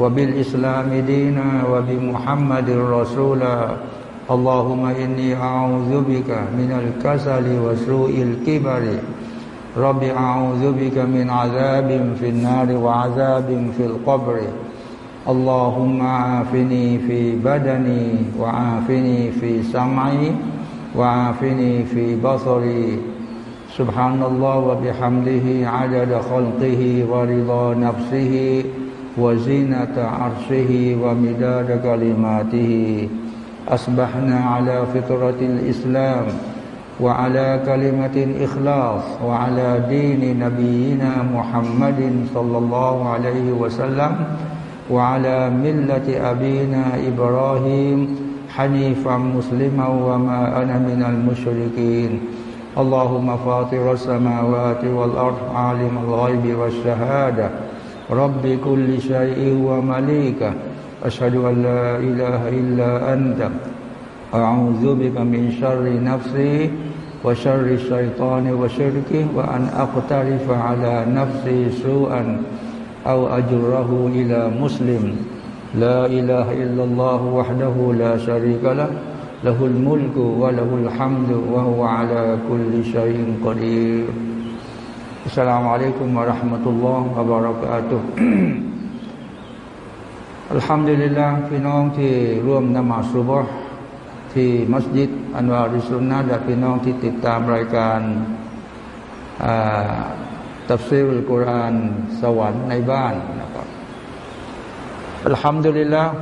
وبالإسلام دينا وبمحمد رسولا اللهم إني أعوذ بك من الكسل وسوء الكبر. رب أعوذ بك من عذاب في النار وعذاب في القبر. اللهم عافني في بدني وعافني في سمعي وعافني في بصري. سبحان الله وبحمده عدد خلقه ورضا نفسه وزينة عرشه ومداد كلماته. أصبحنا على فطرة الإسلام وعلى كلمة الإخلاص وعلى دين نبينا محمد صلى الله عليه وسلم وعلى ملة أبينا إبراهيم حنيفا مسلما وما أنا من المشركين. اللهم فاطر السماوات والأرض عالم الغيب والشهادة. رب كل شيء ومليكه. أشهد أن لا إله إلا أنت. أعوذ بك من شر نفسي وشر الشيطان وشركه وأن أقترف على نفسي سوءا أو أجره إلى مسلم. لا إله إلا الله وحده لا شريك له. له الملك وله الحمد وهو على كل شيء قدير السلام عليكم ورحمة الله وبركاته อัลฮัมดุลิลลาห์พี่น้องที่ร่วมนมาสุบฮ์ที่มัสยิดอันวาริสุนนะและพี่น้องที่ติดตามรายการตัฟซีรุลกุรานสวรรค์ในบ้านนะครับอัลฮัมดุลิลลาห์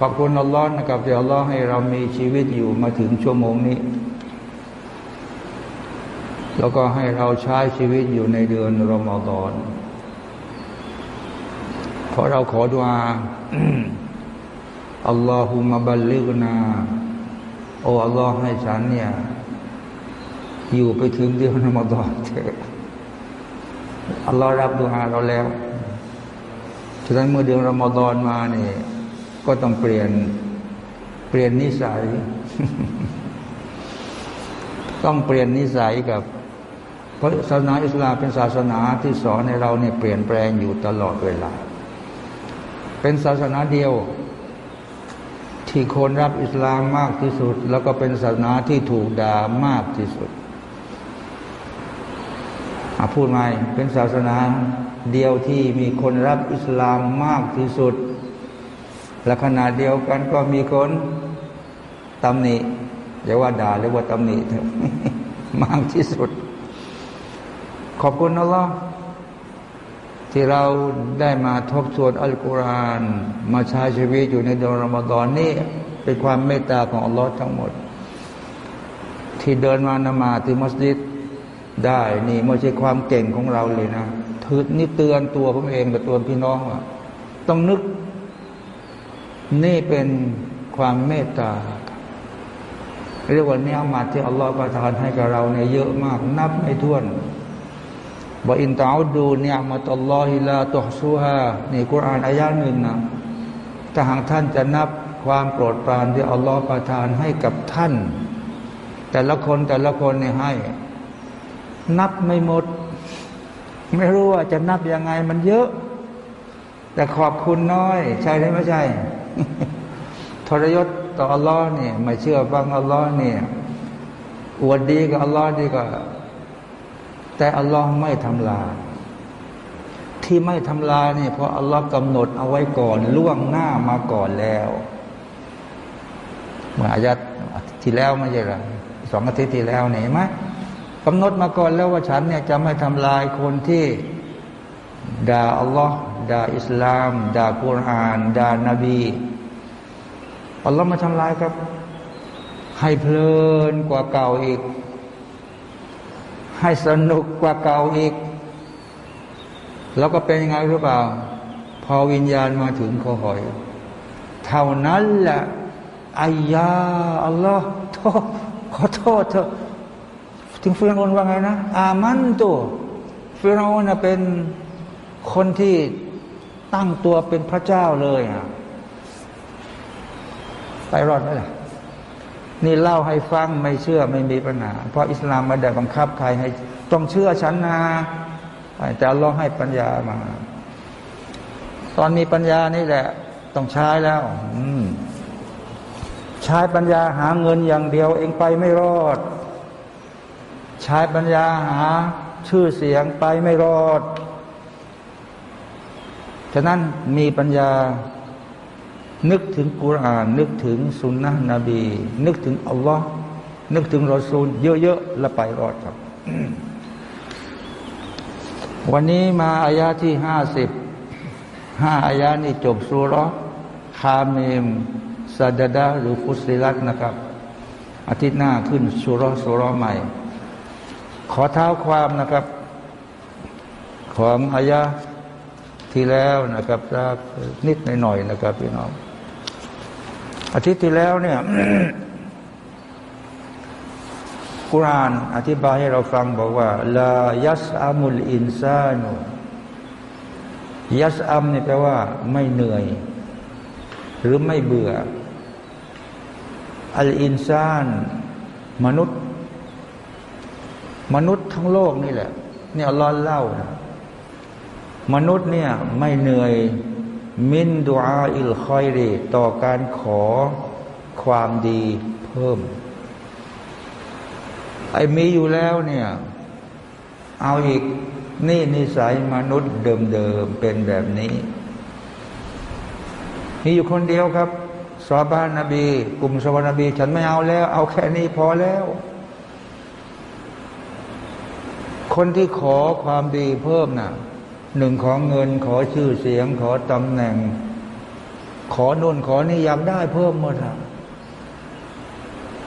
ขอบคุณอัลลอฮ์นะครับที่อัลลอฮ์ให้เรามีชีวิตอยู่มาถึงชั่วโมงนี้ แล้วก็ให้เราใช้ชีวิตอยู่ในเดือนรอมฎอนขอเราขอดุอาอัลลอฮุมะบัลลิกนาโอ้อัลลอฮ์ให้ฉันเนี่ยอยู่ไปถึงเดือนรอมฎอนเถอะอัลลอฮ์รับดุอาเราแล้วฉะนั้นเมื่อเดือนรอมฎอนมาเนี่ย ก็ต้องเปลี่ยนเปลี่ยนนิสัย ต้องเปลี่ยนนิสัยกับเพราะศาสนาอิสลามเป็นศาสนาที่สอนในเราเนี่ยเปลี่ยนแปลงอยู่ตลอดเวลา เป็นศาสนาเดียว ที่คนรับอิสลามมากที่สุด แล้วก็เป็นศาสนาที่ถูกด่ามากที่สุดพูดไหมเป็นศาสนาเดียวที่มีคนรับอิสลามมากที่สุด และขณะเดียวกันก็มีคนตำหนิอย่าว่าด่าหรือว่าตำหนิเถอะมากที่สุด ขอบคุณอัลลอฮ์ที่เราได้มาทบทวนอัลกุรอานมาใช้ชีวิตอยู่ในเดือนรอมฎอนนี่เป็นความเมตตาของอัลลอฮ์ทั้งหมด ที่เดินมานมาที่มัสยิดได้นี่ไม่ใช่ความเก่งของเราเลยนะถือนี่เตือนตัวผมเองกับตัวพี่น้องว่าต้องนึก นี่เป็นความเมตตาเรียกว่าเนื้อมาที่อัลลอฮฺประทานให้กับเราเนี่ยเยอะมาก นับไม่ถ้วนบอกอินตาอุดูเนี่ยมาตลลอฮิลาตุฮซูฮานี่กุรอานอายาหนึ่งนะถ้าหากท่านจะนับความโปรดปรานที่อัลลอฮฺประทานให้กับท่าน แต่ละคนแต่ละคนเนี่ยให้ นับไม่หมด ไม่รู้ว่าจะนับยังไงมันเยอะ แต่ขอบคุณน้อย ใช่หรือไม่ใช่ ทรยศต่ออัลลอฮ์เนี่ยไม่เชื่อฟังอัลลอฮ์เนี่ยอวดดีกับอัลลอฮ์ดีกว่าแต่อัลลอฮ์ไม่ทำลายที่ไม่ทำลายเนี่ยเพราะอัลลอฮ์กำหนดเอาไว้ก่อนล่วงหน้ามาก่อนแล้วเมื่ออายัดที่แล้วไม่ใช่หรอสองอาทิตย์ที่แล้วเนี่ยไหมกำหนดมาก่อนแล้วว่าฉันเนี่ยจะไม่ทำลายคนที่ด่าอัลลอฮ์ด่าอิสลามด่ากุรอานด่านบี อัลลอฮ์มาทำลายครับ ให้เพลินกว่าเก่าอีก ให้สนุกกว่าเก่าอีก แล้วก็เป็นยังไงหรือเปล่า พอวิญญาณมาถึงเขาหอย เท่านั้นแหละอายาอัลลอฮ์โทษขอโทษเถอะถึงฟิรอนว่าไงนะ อามันตัวฟิรอนเป็นคนที่ตั้งตัวเป็นพระเจ้าเลยอะ ไปรอดไหมล่ะนี่เล่าให้ฟังไม่เชื่อไม่มีปัญหา เพราะอิสลามไม่ได้บังคับใครให้ต้องเชื่อฉันนะแต่ลองให้ปัญญามา ตอนมีปัญญานี่แหละ ต้องใช้แล้ว อืใช้ปัญญาหาเงินอย่างเดียวเองไปไม่รอด ใช้ปัญญาหาชื่อเสียงไปไม่รอด ฉะนั้นมีปัญญา นึกถึงกุรานนึกถึงสุนนะนบี นึกถึงอัลลอฮ์นึกถึงรอซูล เยอะๆแล้วไปรอดครับ วันนี้มาอายาที่ห้าสิบห้าอายานี้จบสุรคาเมมซาดดาหรือฟุสิลัตนะครับ อาทิตย์หน้าขึ้นสุรสุรใหม่ ขอเท้าความนะครับ ของอายะที่แล้วนะครับนิดหน่อยๆนะครับพี่น้อง อาทิตย์ที่แล้วเนี่ยกุรานอธิบายให้เราฟังบอกว่าลายัสอามุลอินซานุยัสอัมนี่แปลว่า ไม่เหนื่อย หรือไม่เบื่อ อัลอินซาน มนุษย์ มนุษย์ทั้งโลกนี่แหละ เนี่อัลลอฮ์เล่านะมนุษย์เนี่ย ไม่เหนื่อย มินดูอาอิลคอยรีต่อการขอความดีเพิ่ม ไอ้มีอยู่แล้วเนี่ย เอาอีกนี่นิสัยมนุษย์เดิมๆเป็นแบบนี้ มีอยู่คนเดียวครับสอบานนบี กลุ่มสวานบี ฉันไม่เอาแล้ว เอาแค่นี้พอแล้ว คนที่ขอความดีเพิ่มนะ่ะ หนึ่งของเงินขอชื่อเสียง ขอตำแหน่ง ขอนุ่นขอนี่อยากได้เพิ่มหมดอะ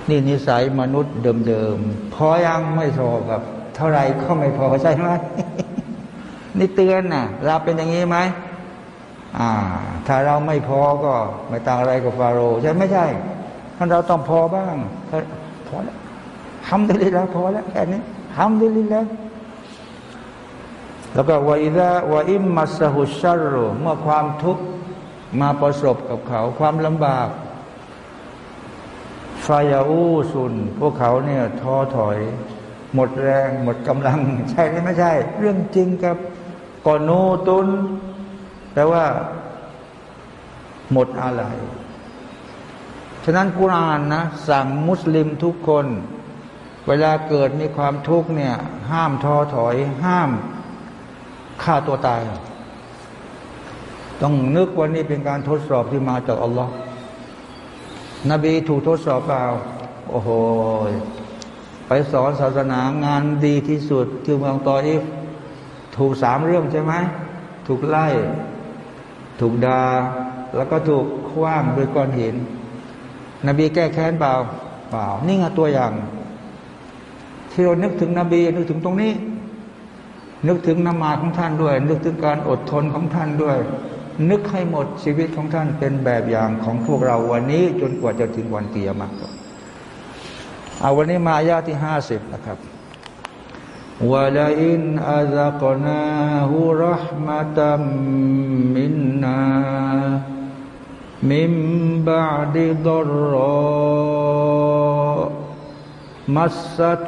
นี่นิสัยมนุษย์เดิมๆพอยังไม่พอกับ เท่าไรก็ไม่พอใช่ไหมนี่เตือนนะ่ะเราเป็นอย่างนี้ไหมอ่า ถ้าเราไม่พอก็ ไม่ต่างอะไรกับฟาโรห์ใช่ไม่ใช่ท่านเราต้องพอบ้างพอแล้วทำได้แล้วพอแล้วแค่นี้ทำได้แล้ว แล้วก็วอิดะวอิมมัสหุชารโรเมื่อความทุกข์มาประสบกับเขาความลำบากฟายาอูซุน พวกเขาเนี่ยท้อถอย หมดแรง หมดกำลัง ใช่หรือไม่ใช่ เรื่องจริงครับกอนูตุนแปลว่า หมดอะไร ฉะนั้นกุรานนะ สั่งมุสลิมทุกคน เวลาเกิดมีความทุกข์เนี่ย ห้ามท้อถอย ห้าม ฆ่าตัวตาย ต้องนึกว่านี่เป็นการทดสอบที่มาจากอัลลอฮ์นบีถูกทดสอบเปล่าโอ้โหไปสอนศาสนางานดีที่สุดที่เมืองตออิฟถูกสามเรื่องใช่ไหมถูกไล่ ถูกดา่าแล้วก็ถูกคว้างด้วยก้อนหิน นบีแก้แค้นเปล่าเปล่านี่ไงตัวอย่าง ที่เรานึกถึงนบีนึกถึงตรงนี้ นึกถึงนมาของท่านด้วย นึกถึงการอดทนของท่านด้วย นึกให้หมดชีวิตของท่านเป็นแบบอย่างของพวกเราวันนี้จนกว่าจะถึงวันเกียรติเอาวันนี้มาอายาที่ห้าสิบนะครับวะลาอินอาซักนาหูรหมะตัมมินนามิมบาดิดรอมัสซัต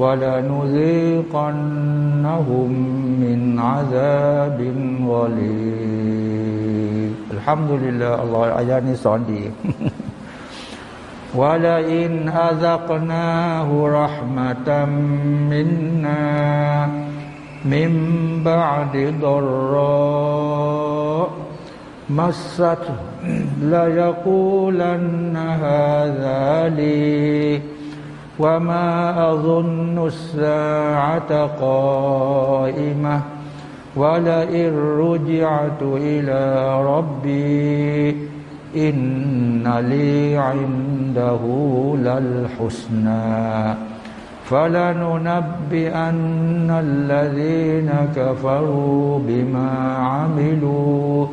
ولنذيقنهم من عذاب غليظ الحمد لله الله อายานี้สอนดี ولئن أذقناه رحمة منا من بعد ضراء مسته ليقولن هذا لي وما أظن الساعة قائمة ولئن رجعت إلى ربي إن لي عنده للحسنى فلننبئن الذين كفروا بما عملوا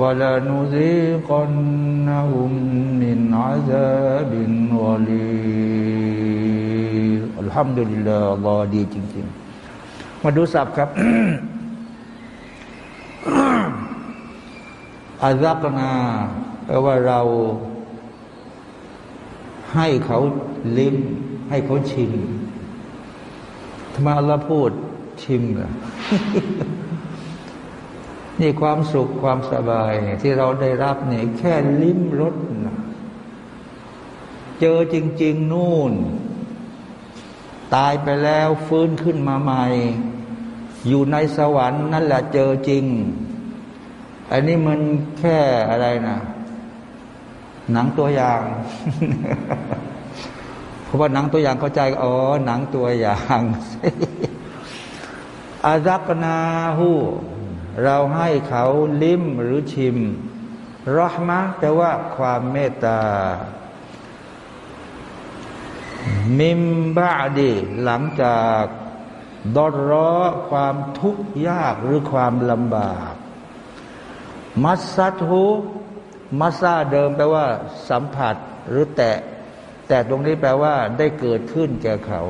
ولنذيقنهم من عذاب غليظ الحمد لله อัลลอฮ์ดีจริงๆ มาดูสับครับอาซักนาแปลว่าเราให้เขาลิ้มให้เขาชิมทำไมอัลลอฮ์พูดชิมล่ะ นี่ความสุขความสบายที่เราได้รับนี่แค่ลิ้มรสนะเจอจริง ๆ นู่น ตายไปแล้วฟื้นขึ้นมาใหม่ อยู่ในสวรรค์นั่นแหละเจอจริง อันนี้มันแค่อะไรนะหนังตัวอย่างเพราะว่าหนังตัวอย่างเข้าใจอ๋อหนังตัวอย่างอารักนาหู เราให้เขาลิ้มหรือชิมรอหมะแต่ว่าความเมตตา มิมบาดีหลังจากดอรอความทุกข์ยากหรือความลำบาก มัสซัตหูมัสซาเดิมแปลว่า สัมผัสหรือแตะ แต่ตรงนี้แปลว่า ได้เกิดขึ้นแก่เขา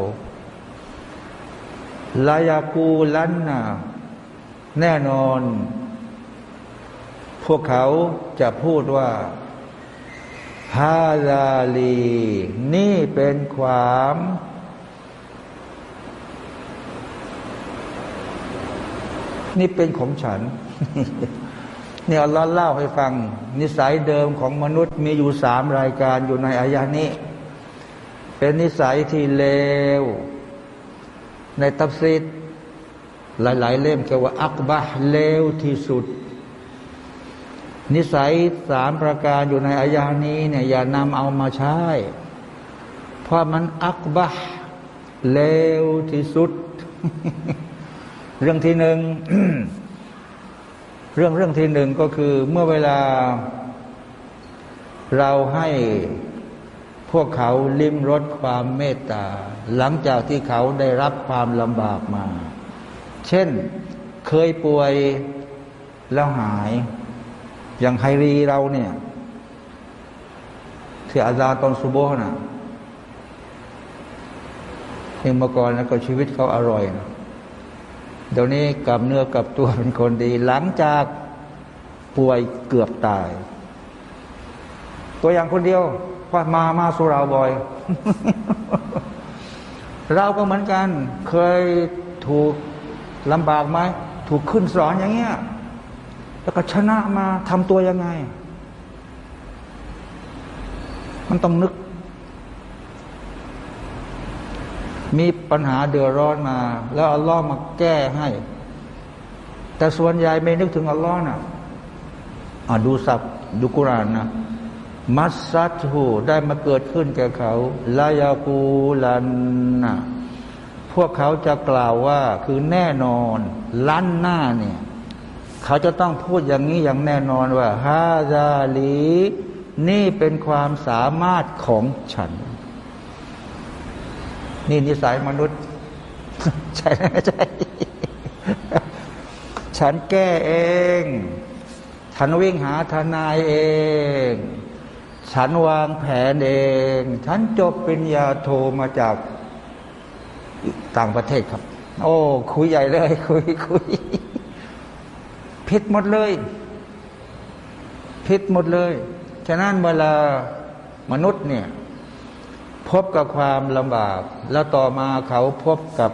ลายากูลันนา แน่นอน พวกเขาจะพูดว่าฮาลาลี นี่เป็นความนี่เป็นของฉันนี่อัลลอฮ์เล่าให้ฟัง นิสัยเดิมของมนุษย์มีอยู่สามรายการอยู่ในอายานี้ เป็นนิสัยที่เลว ในตัฟซีด หลาย ๆ เล่มเกี่ยวว่าอักบะเลวที่สุด นิสัยสามประการอยู่ในอายานี้เนี่ยอย่านำเอามาใช้ เพราะมันอักบะเลวที่สุด เรื่องที่หนึ่งเรื่องเรื่องที่หนึ่งก็คือเมื่อเวลา เราให้พวกเขาลิ้มรสความเมตตา หลังจากที่เขาได้รับความลำบากมา เช่นเคยป่วยแล้วหาย อย่างไฮรีเราเนี่ยที่อาซาตอนซูโบนะเองเมื่อก่อนแล้วก็ชีวิตเขาอร่อยนะเดี๋ยวนี้กับเนื้อกับตัวเป็นคนดี หลังจากป่วยเกือบตาย ตัวอย่างคนเดียวว่ามามาสุราบ่อย เราก็เหมือนกัน เคยถูก ลำบากไหมถูกขึ้นสอนอย่างเงี้ยแล้วก็ชนะมาทำตัวยังไง มันต้องนึก มีปัญหาเดือดร้อนมา แล้วอัลลอฮ์มาแก้ให้ แต่ส่วนใหญ่ไม่นึกถึงอัลลอฮ์นะอ่าดูสับดูกุรานนะมัสซัตหูได้มาเกิดขึ้นแก่เขาลายากูลันนะ พวกเขาจะกล่าวว่าคือแน่นอนล้านหน้าเนี่ยเขาจะต้องพูดอย่างนี้อย่างแน่นอนว่าฮาซาลีนี่เป็นความสามารถของฉัน นี่นิสัยมนุษย์ ใช่ไหมใช่ ฉันแก้เอง ฉันวิ่งหาทนายเอง ฉันวางแผนเอง ฉันจบปริญญาโทมาจาก ต่างประเทศครับ โอ้ คุยใหญ่เลย คุยคุยผิดหมดเลยผิดหมดเลย ฉะนั้นเวลามนุษย์เนี่ย พบกับความลำบาก แล้วต่อมาเขาพบกับ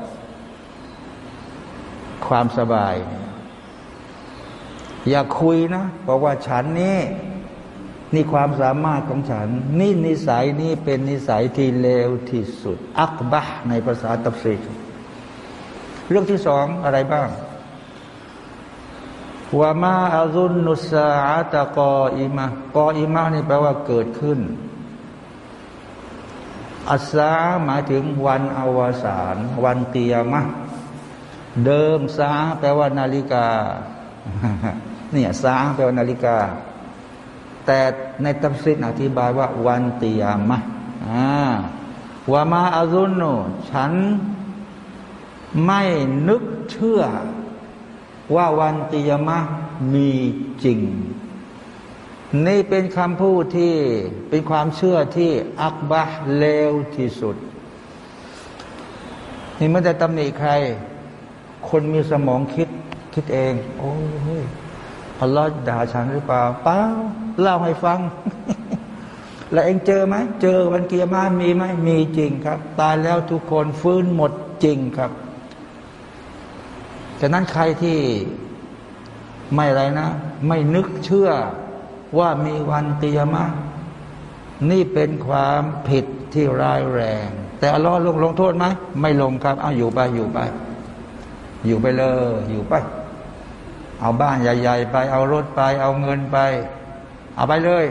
ความสบาย อย่าคุยนะบอกว่าฉันนี่ นี่ความสามารถของฉัน นี่นิสัยนี้เป็นนิสัยที่เลวที่สุด อักบะในภาษาตับซีเรื่องที่สองอะไรบ้างว่ามาอาซุนนุสาตะกออิมะกออิมะนี่แปลว่าเกิดขึ้นอัสาหมายถึงวันอวสาน วันเตียมะเดิมสาแปลว่านาฬิกาเนี่ยสาแปลว่านาฬิกา แต่ในตัมซินอธิบายว่าวันตียามะอ่าวามาอารุนโนฉันไม่นึกเชื่อ ว่าวันตียามะมีจริง นี่เป็นคำพูดที่เป็นความเชื่อที่อักบะเลวที่สุด นี่ไม่ได้ตำหนิใคร คนมีสมองคิดคิดเอง โอ้ย อัลลอฮ์ด่าฉันหรือเปล่าเปล่าเล่าให้ฟัง แล้วเองเจอไหมเจอวันเกียร์มามีไหมมีจริงครับ ตายแล้วทุกคนฟื้นหมดจริงครับฉะนั้นใครที่ไม่อะไรนะ ไม่นึกเชื่อว่ามีวันเตียมะนี่เป็นความผิดที่ร้ายแรง แต่อัลลอฮ์ลงลงโทษไหมไม่ลงครับ เอาอยู่ไปอยู่ไป อยู่ไปเลยอยู่ไป เอาบ้านใหญ่ ๆ ไป เอารถไป เอาเงินไป เอาไปเลย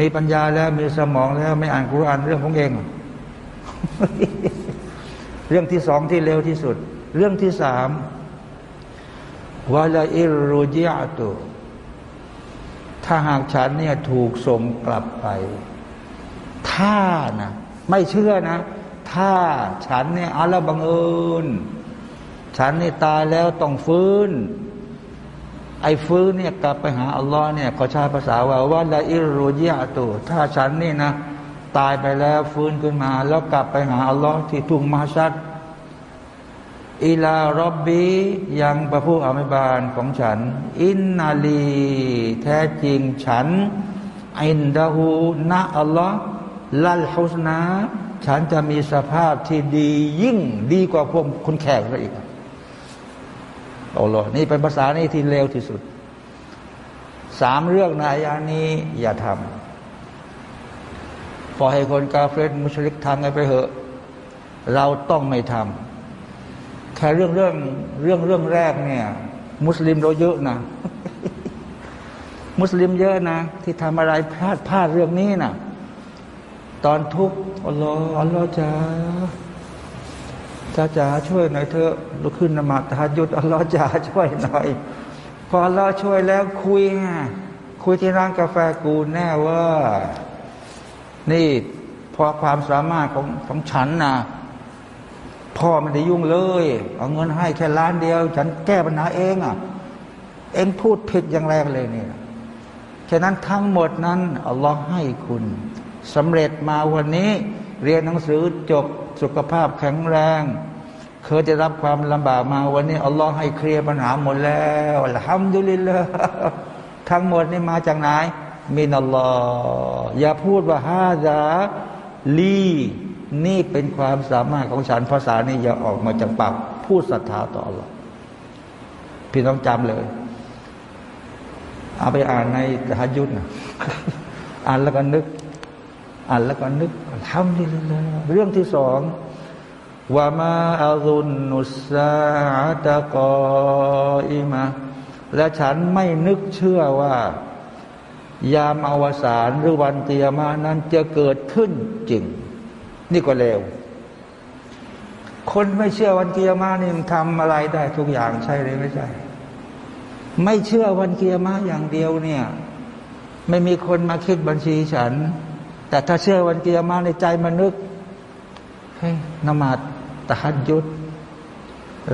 มีปัญญาแล้วมีสมองแล้ว ไม่อ่านกุรอานเรื่องของเอง เรื่องที่สองที่เร็วที่สุด เรื่องที่สามวาลาอิรุจิอาตุถ้าหากฉันเนี่ยถูกส่งกลับไป ถ้านะ ไม่เชื่อนะ ถ้าฉันเนี่ยอัลลบังเอิญ ฉันนี่ตายแล้วต้องฟื้น ไอ้ฟื้นเนี่ยกลับไปหาอัลลอฮ์เนี่ยขอใช้ภาษาว่าว่าละอิรุจิอาตุถ้าฉันนี่นะ ตายไปแล้วฟื้นขึ้นมา แล้วกลับไปหาอัลลอฮ์ที่ทุ่งมาชัดอิลารอบบียังประผู้อภิบาลของฉัน อินนาลีแท้จริงฉัน อินดาหูนะอัลลอฮ์ลัลฮุสนา ฉันจะมีสภาพที่ดียิ่งดีกว่าพวกคนแขกซะอีก อัลลอฮ์นี่เป็นภาษานี่ที่เลวที่สุดสามเรื่องในอายานี้อย่าทำพอให้คนกาเฟรมุชลิกทำไงไปเหอะ เราต้องไม่ทำแค่เรื่องเรื่องเรื่องเรื่องแรกเนี่ย มุสลิมเราเยอะนะ มุสลิมเยอะนะ ที่ทำอะไรพลาดพลาดเรื่องนี้นะตอนทุกข์อัลลอฮ์อัลลอฮ์จะ จะจะช่วยหน่อยเถอะลุกขึ้นนมาตาหยุดอัลลอฮ์จะช่วยหน่อย พออัลลอฮ์ช่วยแล้วคุยไงคุยที่ร้านกาแฟกูแน่ว่า นี่พอความสามารถของของฉันนะพ่อไม่ได้ยุ่งเลย เอาเงินให้แค่ล้านเดียว ฉันแก้ปัญหาเองอะ เองพูดผิดอย่างแรงเลยเนี่ยฉะนั้นทั้งหมดนั้นอัลลอฮ์ให้คุณสำเร็จมาวันนี้ เรียนหนังสือจบ สุขภาพแข็งแรง เคยจะรับความลำบากมาวันนี้อัลลอฮ์ให้เคลียร์ปัญหาหมดแล้วทำดุลิลละทั้งหมดนี่มาจากไหนมินัลลอฮ์อย่าพูดว่าฮาดาลีนี่เป็นความสามารถของฉันภาษานี้อย่าออกมาจากปากพูดศรัทธาต่อหรอกพี่ต้องจำเลย เอาไปอ่านในฮะยุทนะอ่านแล้วก็นึก อ่านแล้วก็นึกทำดีเลยเรื่องที่สองว่ามาอารุนนุสาตะกออิมาและฉันไม่นึกเชื่อว่า ยามอวสานหรือวันเตียมานั้นจะเกิดขึ้นจริง นี่ก็เลวคนไม่เชื่อวันเกียร์มานี่มันทำอะไรได้ทุกอย่างใช่หรือไม่ใช่ ไม่เชื่อวันเกียร์มาอย่างเดียวเนี่ย ไม่มีคนมาคิดบัญชีฉัน แต่ถ้าเชื่อวันกียร์มาในใจมันนึกเฮ้ยนมาดตะฮัดยุด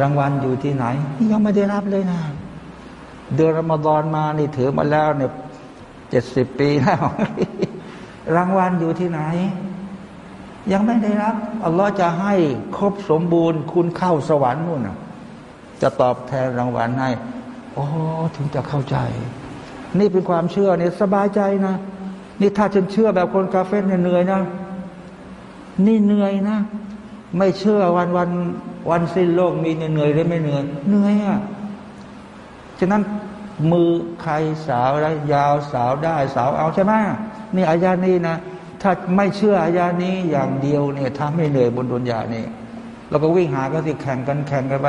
รางวัลอยู่ที่ไหน ยังไม่ได้รับเลยนะ เดือนรอมฎอนมานี่ถือมาแล้วเนี่ยเจ็ดสิบปีแล้วรางวัลอยู่ที่ไหน ยังไม่ได้รับ อัลลอฮ์จะให้ครบสมบูรณ์ คุณเข้าสวรรค์นู่นจะตอบแทนรางวัลให้อ๋อถึงจะเข้าใจ นี่เป็นความเชื่อเนี่ยสบายใจนะ นี่ถ้าฉันเชื่อแบบคนกาเฟ่เนี่ยเหนื่อยนะ นี่เหนื่อยนะ ไม่เชื่อวันวันวันสิ้นโลกมีเหนื่อยหรือไม่เหนื่อยเหนื่อยอะฉะนั้นมือใครสาวแล้วยาวสาวได้สาวเอาใช่ไหมนี่อายานี้นะถ้าไม่เชื่ออายานี้อย่างเดียวเนี่ยทำให้เหนื่อยบนดุนยานี่เราก็วิ่งหาก็สิแข่งกันแข่งกันไป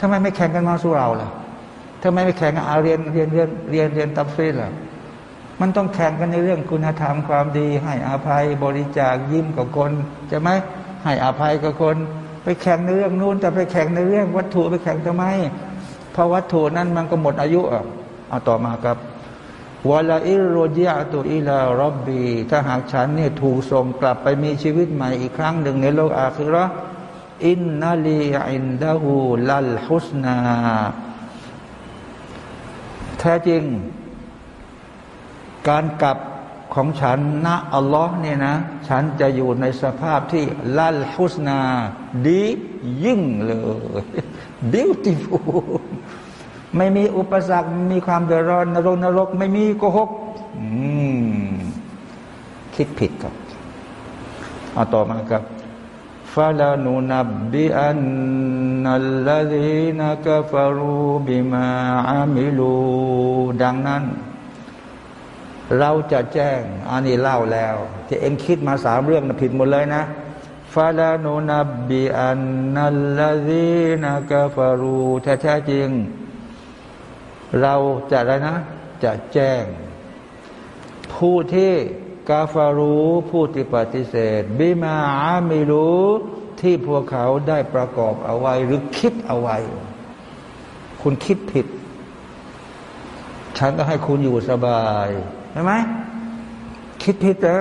ทำไมไม่แข่งกันมาสู้เราล่ะทำไมไม่แข่งกันอาเรียนเรียนเรียนเรียนเรียนตับซีล่ะ มันต้องแข่งกันในเรื่องคุณธรรมความดี ให้อภัยบริจาคยิ้มกับคนจะไหมให้อภัยกับคน ไปแข่งในเรื่องนู้นแต่ไปแข่งในเรื่องวัตถุไปแข่งทำไมเพราะวัตถุนั้นมันก็หมดอายุอะเอาต่อมาครับวลาอิโรจิอาตุอิลารอบบีถ้าหากฉันเนี่ยถูกส่งกลับไปมีชีวิตใหม่อีกครั้งหนึ่งในโลกอาคิรออินนาลีอินดาหูลัลฮุสนา แท้จริง การกลับของฉันนะอัลลอฮ์เนี่ยนะ ฉันจะอยู่ในสภาพที่ลัลฮุสนา ดียิ่งเลย beautiful ไม่มีอุปสรรคมีความเดือดร้อนนรกนรก ไม่มีโกหกคิดผิดครับเอาต่อมาครับฟาลานูนับบิอันนัลลดีนักฟารูบิมาอามิลูดังนั้น เราจะแจ้งอันนี้เล่าแล้ว ที่เองคิดมาสามเรื่องนะผิดหมดเลยนะฟาลานูนับบิอันนัลลดีนักาฟารูแท้จริง เราจะอะไรนะ จะแจ้ง ผู้ที่กาฟารูผู้ที่ปฏิเสธบิมาอามิรู้ที่พวกเขาได้ประกอบเอาไว้หรือคิดเอาไว้ คุณคิดผิด ฉันก็ให้คุณอยู่สบาย ใช่ไหมคิดผิดเหรอ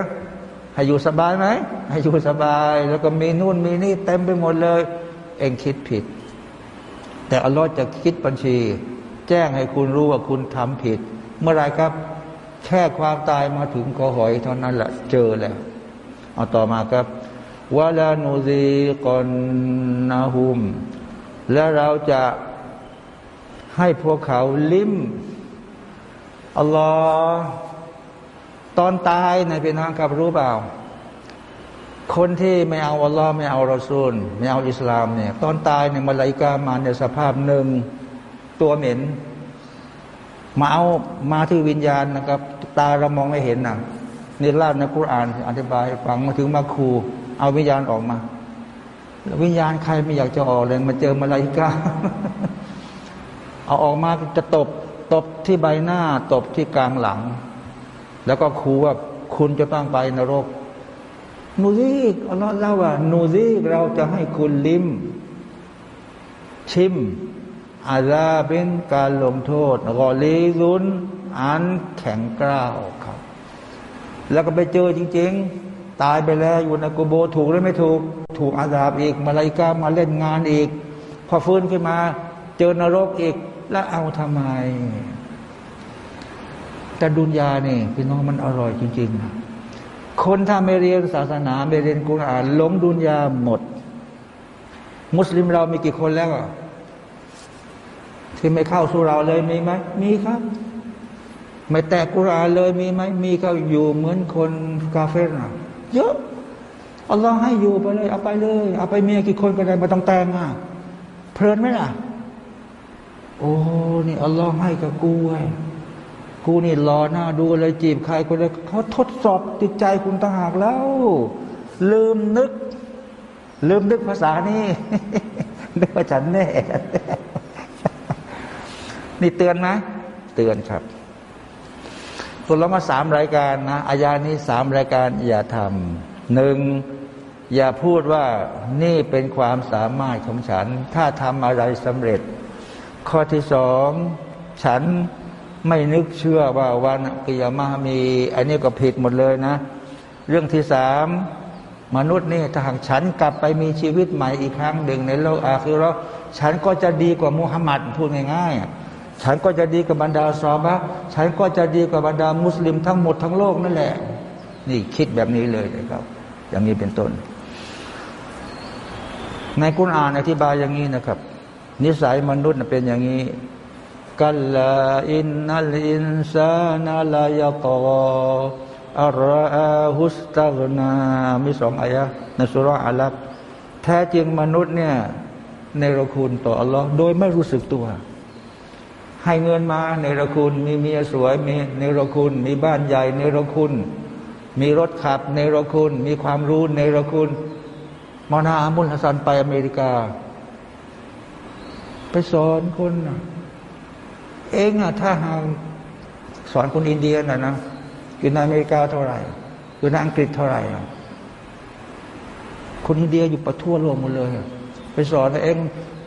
ให้อยู่สบายไหมให้อยู่สบาย แล้วก็มีนู่นมีนี่เต็มไปหมดเลย เองคิดผิด แต่อัลลอฮ์จะคิดบัญชี แจ้งให้คุณรู้ว่าคุณทำผิด เมื่อไรครับ แค่ความตายมาถึงกอหอยเท่านั้นแหละเจอแล้วเอาต่อมาครับวาลานูซีกอนนาหุม และเราจะให้พวกเขาลิ้มอัลลอฮ์ ตอนตายในพี่น้องครับรู้เปล่า คนที่ไม่เอาอัลลอฮ์ไม่เอารอซูล ไม่เอาอิสลามเนี่ย ตอนตายเนี่ยมาลายกามาในสภาพหนึ่งตัวเหม็น มาเอามาที่วิญญาณนะครับ ตาเรามองไม่เห็นนะนี่ล่าในคุรานอธิบายฟังมาถึงมาคูเอาวิญญาณออกมาวิญญาณใครไม่อยากจะออกเลยมาเจอมาลายกาเอาออกมาจะตบตบที่ใบหน้า ตบที่กลางหลัง แล้วก็ครูว่าคุณจะต้องไปนรก นูซีกอัลลอฮ์เล่าว่า นูซีกเราจะให้คุณลิ้ม ชิมอาซาเป็นการลงโทษกอลีซุนอันแข็งกร้าวครับ แล้วก็ไปเจอจริง ๆ ตายไปแล้วอยู่ในกุโบถูกหรือไม่ถูก ถูกอาซาบอีกมาลายกามาเล่นงานอีก พอฟื้นขึ้นมา เจอนรกอีกแล้วเอาทำไม แต่ดุนยาเนี่ยพี่น้องมันอร่อยจริง ๆ คนถ้าไม่เรียนศาสนาไม่เรียนกุรอานหลงดุนยาหมด มุสลิมเรามีกี่คนแล้วอะที่ไม่เข้าสุราเลยมีไหมมีครับ ไม่แตกกุรอานเลยมีไหมมีก็อยู่เหมือนคนกาเฟ่นะเยอะอัลลอฮ์ให้อยู่ไปเลยเอาไปเลย เอาไปเมียกี่คนก็ได้มาต้องแต่งอะเพลินไหมล่ะ โอ้นี่อัลลอฮ์ให้กับกูไอ้ กูนี่รอหน้าดูเลยจีบใครคนเลยเขาทดสอบจิตใจคุณต่างหากแล้ว ลืมนึก ลืมนึกภาษานี่นึกว่าฉันแน่นี่เตือนไหมเตือนครับตัวเรามาสามรายการนะอาญานี้สามรายการอย่าทำหนึ่งอย่าพูดว่านี่เป็นความสามารถของฉัน ถ้าทำอะไรสำเร็จ ข้อที่สองฉัน ไม่นึกเชื่อว่าวันกิยามามี อันนี้ก็ผิดหมดเลยนะ เรื่องที่สามมนุษย์นี่ถ้าหากฉันกลับไปมีชีวิตใหม่อีกครั้งหนึ่งในโลกอาคือเราฉันก็จะดีกว่ามุฮัมมัดพูดง่ายๆ ฉันก็จะดีกับบรรดาซอบะฉันก็จะดีกับบรรดามุสลิมทั้งหมดทั้งโลกนั่นแหละ นี่คิดแบบนี้เลยนะครับ อย่างนี้เป็นต้น ในกุณอ่านอธิบายอย่างนี้นะครับ นิสัยมนุษย์เป็นอย่างนี้ กัลลาอินนัลอินซานาลายตออัลอาฮุสตากนามีสองอายะในสุราอัลักแท้จริงมนุษย์เนี่ยในรคุณต่ออัลลอฮ์โดยไม่รู้สึกตัว ให้เงินมาในรคุณมีเมียสวยมีในรคุณมีบ้านใหญ่ในรคุณ มีรถขับในรคุณ มีความรู้ในรคุณมอนาอามุลฮัสันไปอเมริกา ไปสอนคน เองอะถ้าหาสอนคนอินเดียน่ะนะอยู่ในอเมริกาเท่าไหร่อยู่ในอังกฤษเท่าไหร่คนอินเดียอยู่ประทั่วโลกหมดเลยไปสอนเอง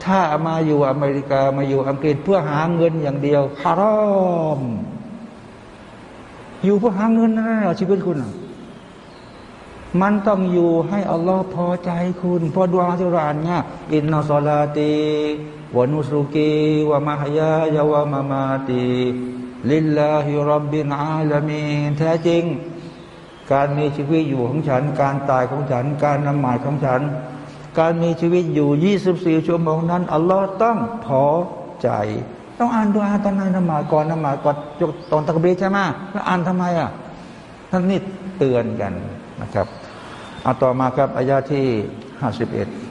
ถ้ามาอยู่อเมริกามาอยู่อังกฤษเพื่อหาเงินอย่างเดียวฮารอม อยู่เพื่อหาเงินนั่นแหละชีวิตคุณมันต้องอยู่ให้อัลลอฮ์พอใจคุณเพราะดวงที่เราอ่านเนี่ยอินนาซอลาตี วนุสุกีวะมหยายาวะมามาตีลิลลาฮิรับบินอาลามีนแท้จริง การมีชีวิตอยู่ของฉัน การตายของฉัน การนมาดของฉัน การมีชีวิตอยู่ 24 ชั่วโมงนั้น อัลลอฮ์ต้องพอใจ ต้องอ่านดูอาตอนนั้นนมาดก่อนนมาดก่อนยกตอนตะกบีใช่ไหมแล้วอ่านทำไมอะท่านนี่เตือนกันนะครับเอาต่อมาครับอายาที่ 51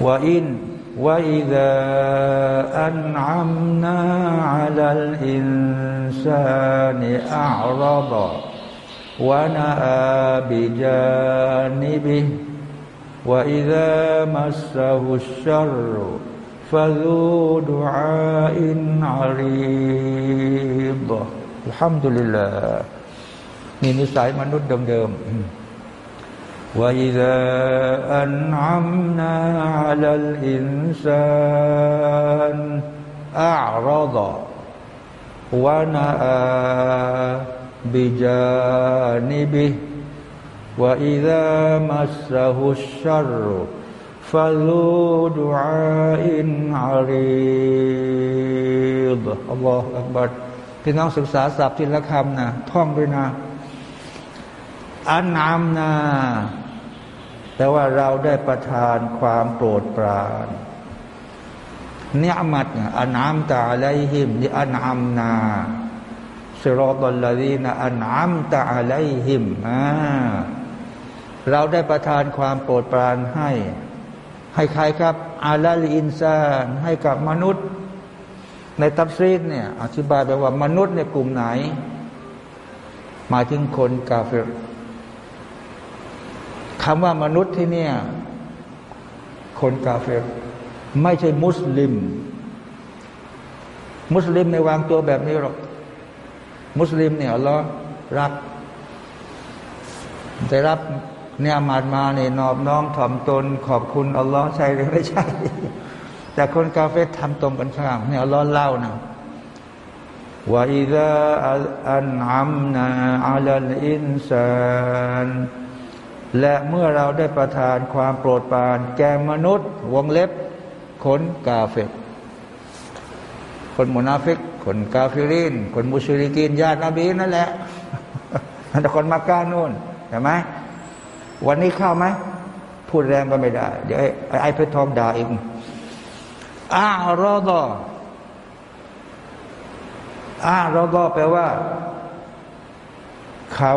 وإن وإذا أنعمنا على الإنسان أعرض ونأى بجانبه وإذا مسه الشر فذو دعاء عريض. الحمد لله. นี่นิสัยมนุษย์เดิมๆ وإذا أنعمنا على الإنسان أعرض ونأى بجانبه وإذا مسه الشر فذو دعاء عريض الله أكبر พี่น้องศึกษาศัพท์ทีละคำนะท่องด้วยนะ อันนามนาแต่ว่าเราได้ประทานความโปรดปรานเนี่ยมัดอันนามตาอะไลฮิมนี่อันนามนาสิรอตัลลดีนอันนามตาอะไลฮิมอ่าเราได้ประทานความโปรดปรานให้ ให้ใครครับ على الإنسان ให้กับมนุษย์ ในตัฟซีรเนี่ย อธิบายไปว่ามนุษย์ในกลุ่มไหน หมายถึงคนกาเฟร คำว่ามนุษย์ที่เนี่ย คนกาเฟรไม่ใช่มุสลิม มุสลิมไม่วางตัวแบบนี้หรอก มุสลิมเนี่ยเรารักได้รับเนี่ยมาดมาเนี่ยนอบน้อมถ่อมตน ขอบคุณอัลลอฮ์ใช่หรือไม่ใช่ แต่คนกาเฟตทำตรงกันข้ามเนี่ยอัลลอฮ์เล่านะว่าอิดะอันอัมนาอัลลอินซาน และเมื่อเราได้ประทานความโปรดปราน แก่มนุษย์ วงเล็บคนกาเฟกคนมุนาฟิก คนกาฟิริน คนมุชริกินญาตินบีนั่นแหละแต่คนมักกะนู่นเห็นไหมวันนี้เข้าไหมพูดแรงก็ไม่ได้ เดี๋ยวไอ้ไอ้เพชรทองด่าเองอารอดออารอดอแปลว่า เขา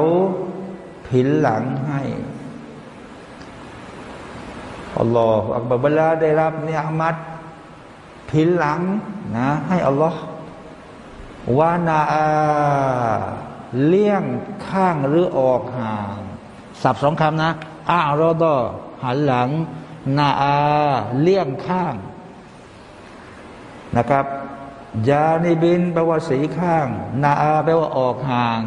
ผินหลังให้ อัลลอฮฺอักบารเวลาได้รับเนียมัดผินหลังนะให้อัลลอฮฺวานาอาเลี่ยงข้างหรือออกห่างสับสองคำนะอารอดอหันหลัง นาอาเลี่ยงข้างนะครับยาในบินแปลว่าสีข้าง นาอาแปลว่าออกห่าง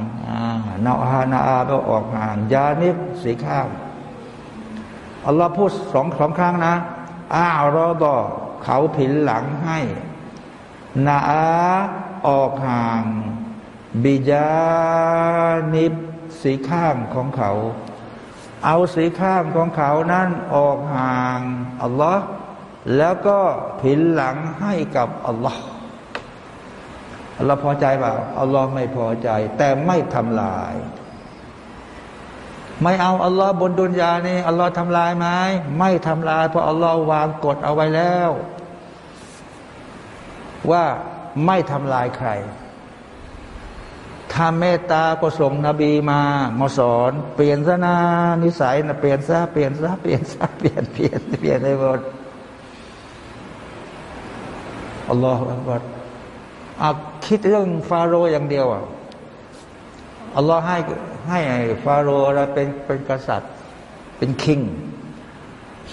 นาอานาอาแปลว่าออกห่างยานิบสีข้าง อัลลอฮ์พูดสองสองครั้งนะอ้าวรอดอเขาผินหลังให้นาอาออกห่าง บิจานิบสีข้างของเขา เอาสีข้างของเขานั้นออกห่างอัลลอฮ์แล้วก็ผินหลังให้กับอัลลอฮ์อัลลอฮ์พอใจเปล่าอัลลอฮ์ไม่พอใจ แต่ไม่ทำลาย ไม่เอาอัลลอฮ์บนดุนยานี่อัลลอฮ์ทำลายไหมไม่ทำลาย เพราะอัลลอฮ์วางกฎเอาไว้แล้ว ว่าไม่ทำลายใครถ้าเมตตาก็ส่งนบีมามาสอน เปลี่ยนซะนานิสัยนะเปลี่ยนซะเปลี่ยนซะเปลี่ยนซะเปลี่ยนเปลี่ยนเปลี่ยนให้หมดอัลลอฮฺอัลลอฮฺคิดเรื่องฟาโรห์อย่างเดียวอะอัลลอฮ์ให้ ให้ฟาโรห์อะไรเป็นเป็นกษัตริย์ เป็นคิง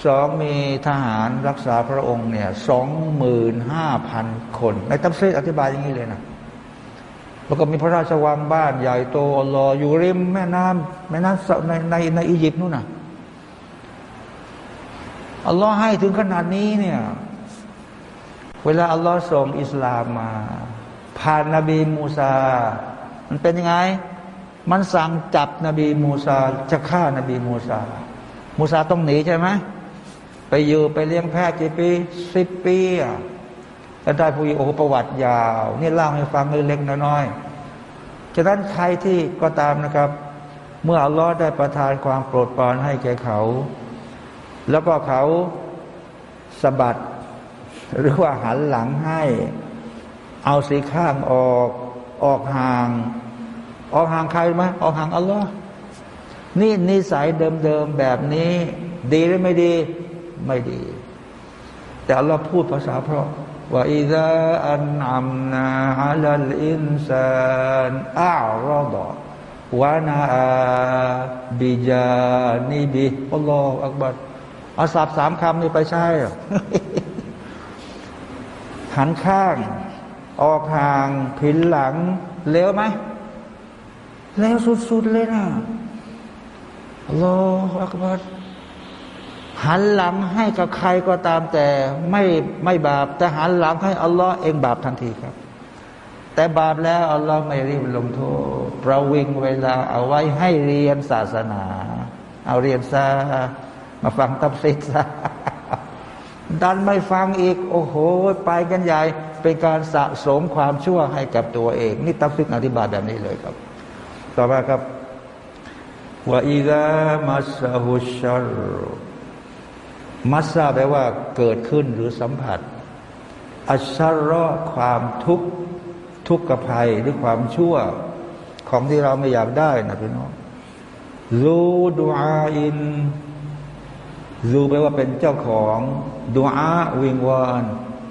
สองมีทหารรักษาพระองค์เนี่ยสองหมื่นห้าพันคน ในตัฟซีอธิบายอย่างนี้เลยนะแล้วก็มีพระราชวังบ้านใหญ่โตอัลลออยู่ริมแม่น้ำแม่น้ำในในในอียิปต์นู่นนะอัลลอฮ์ให้ถึงขนาดนี้เนี่ย เวลาอัลลอฮ์ส่งอิสลามมา ผ่านนบีมูซา มันเป็นยังไง มันสั่งจับนบีมูซาจะฆ่านบีมูซา มูซาต้องหนีใช่ไหมไปอยู่ไปเลี้ยงแพะกี่ปีสิบปีอะแล้วได้ผู้หญิงโอ้ประวัติยาว นี่เล่าให้ฟังเล็กๆน้อยๆฉะนั้นใครที่ก็ตามนะครับ เมื่ออัลลอฮ์ได้ประทานความโปรดปรานให้แก่เขา แล้วก็เขาสะบัด หรือว่าหันหลังให้ เอาสีข้างออกออกห่าง ออกห่างใครไหมออกห่างอัลลอฮ์นี่นิสัยเดิมๆแบบนี้ ดีหรือไม่ดี ไม่ดี แต่เราพูดภาษาเพราะว่าอิซาอันอัมนาฮัลลอินซานอารอดะวานาบิจานีบิอัลลอฮฺอักบัดเอาสับสามคำนี้ไปใช่หันข้าง ออกห่าง ผินหลังเลวไหม เลวสุดๆเลยนะอัลลอฮฺอักบัดหันหลังให้กับใครก็ตามแต่ไม่ไม่บาป แต่หันหลังให้อัลลอฮ์เองบาปทันทีครับ แต่บาปแล้วอัลลอฮ์ไม่รีบลงโทษประวิงเวลาเอาไว้ให้เรียนศาสนา เอาเรียนซะมาฟังตับซิดซะดันไม่ฟังอีก โอ้โห ไปกันใหญ่เป็นการสะสมความชั่วให้กับตัวเอง นี่ตับซิดอธิบายแบบนี้เลยครับ ต่อมาครับว่าอีกามัสฮุชัรมัสซาแปลว่าเกิดขึ้นหรือสัมผัส อัชรอความทุกข์ทุกข์กับภัยหรือความชั่ว ของที่เราไม่อยากได้นะพี่น้องรูดูอาอินรูแปลว่าเป็นเจ้าของดูอาวิงวอน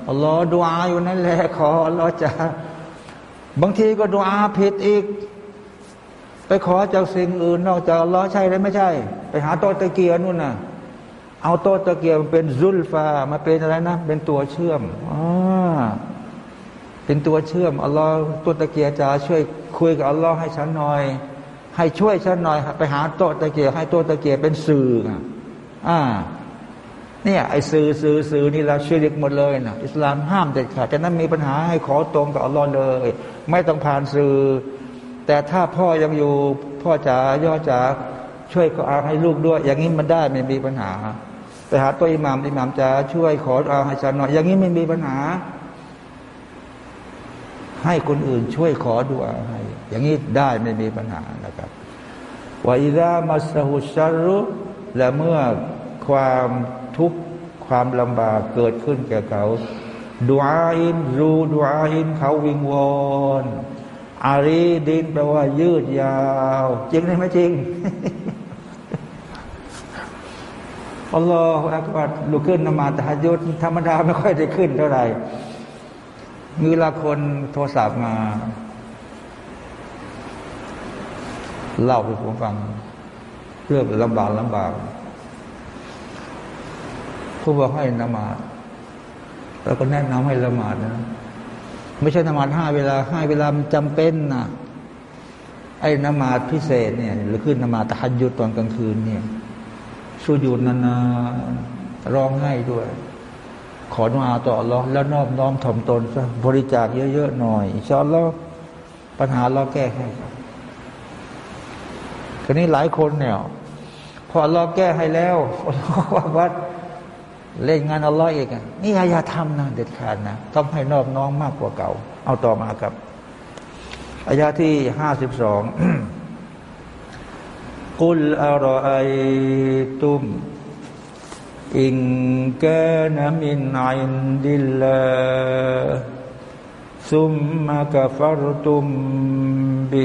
อัลลอฮ์ดูอาอยู่นั่นแหละขออัลลอฮ์จะบางทีก็ดูอาผิดอีก ไปขอจากสิ่งอื่นนอกจากอัลลอฮ์ใช่หรือไม่ใช่ ไปหาโตตะเกียนู่นน่ะ เอาโตตะเกียบเป็นซุลฟามาเป็นอะไรนะ เป็นตัวเชื่อมอเป็นตัวเชื่อมอัลลอฮ์ตัวตะเกียจะช่วยคุยกับอัลลอฮ์ให้ฉันหน่อย ให้ช่วยฉันหน่อย ไปหาโตตะเกียให้โตตะเกียเป็นสื่ออ่าเนี่ยไอ้สื่อสื่อสื่อนี่เราช่วยเด็กหมดเลยนะอิสลามห้ามเด็ดขาดฉะนั้นมีปัญหาให้ขอตรงกับอัลลอฮ์เลย ไม่ต้องผ่านสื่อ แต่ถ้าพ่อยังอยู่พ่อจ๋าย่อจ๋าช่วยขออาให้ลูกด้วย อย่างนี้มันได้ไม่มีปัญหาไปหาตัวอิหมามอิหมามจะช่วยขออาให้ฉันหน่อย อย่างนี้ไม่มีปัญหา ให้คนอื่นช่วยขอดูอาให้ อย่างนี้ได้ไม่มีปัญหานะครับวอิดามัสหุชารุและเมื่อความทุกข์ความลำบากเกิดขึ้นแก่เขาดูอาอิน รูดูอาอิน เขาวิงวอน عريض แปลว่า ยืดยาว จริงไหมจริงอัลลอฮฺอักบัดลุกขึ้นนมาตะยุดธรรมดาไม่ค่อยได้ขึ้นเท่าไหร่มีเวลาคนโทรศัพท์มา เล่าให้ผมฟัง เรื่องลำบากลำบากผู้บอกให้นมาแล้วก็แนะนำให้ละหมาดนะ ไม่ใช่นมาดห้าเวลาห้าเวลามันจำเป็นนะไอ้นมาดพิเศษเนี่ย หรือขึ้นนมาตะฮัดยุดตอนกลางคืนเนี่ยสุญูดนานๆร้องไห้ด้วย ขอดุอาต่อรอแล้วนอบน้อมถ่อมตนซะบริจาคเยอะๆหน่อยชอนแล้วปัญหาเราแก้ให้ทีนี้หลายคนเนี่ยพอเราแก้ให้แล้วว่าวัด เล่นงานอัลลอฮ์องกนี่อายาทำนะเด็ดขาดนะต้องให้นอบน้องมากกว่าเก่า เอาต่อมาครับอายาที่ห้าสิบสองกุลอารอไอตุมอิงกานมินอินดิลลาซุมมะกฟรตุมบิ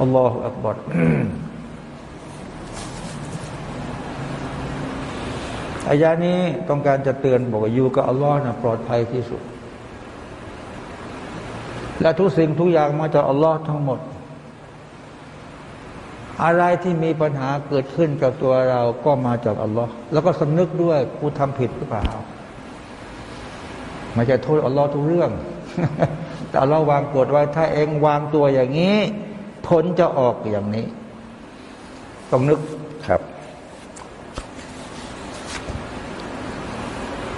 อัลลอฮฺอักบารอายานี้ต้องการจะเตือนบอกว่าอยู่กับอัลลอฮ์นะปลอดภัยที่สุด และทุกสิ่งทุกอย่างมาจากอัลลอฮ์ทั้งหมด อะไรที่มีปัญหาเกิดขึ้นกับตัวเราก็มาจากอัลลอฮ์แล้วก็สำนึกด้วยกูทำผิดหรือเปล่าไม่ใช่โทษอัลลอฮ์ทุกเรื่อง แต่เราวางกฎไว้ถ้าเองวางตัวอย่างนี้ ผลจะออกอย่างนี้ ต้องนึกครับ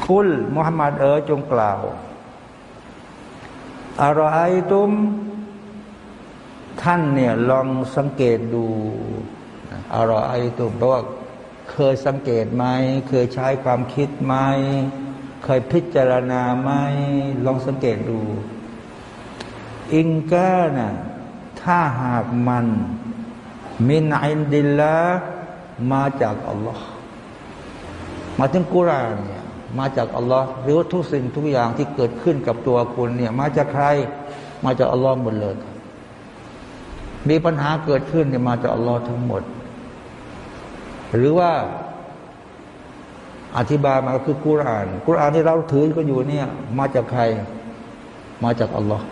คุลมุฮัมมัดเอ๋จงกล่าวอะไรตุม ท่านเนี่ยลองสังเกตดูอะไรตุมแปลว่าเคยสังเกตไหม เคยใช้ความคิดไหม เคยพิจารณาไหม ลองสังเกตดู อิงกานะ ถ้าหากมัน มินอินดิลละมาจากอัลลอฮ์มาถึงกุรานเนี่ยมาจากอัลลอฮ์หรือว่าทุกสิ่งทุกอย่างที่เกิดขึ้นกับตัวคุณเนี่ย มาจากใคร มาจากอัลลอฮ์หมดเลย มีปัญหาเกิดขึ้นเนี่ยมาจากอัลลอฮ์ทั้งหมด หรือว่าอธิบายมาคือกุรานกุรานที่เราถือก็อยู่เนี่ย มาจากใคร มาจากอัลลอฮ์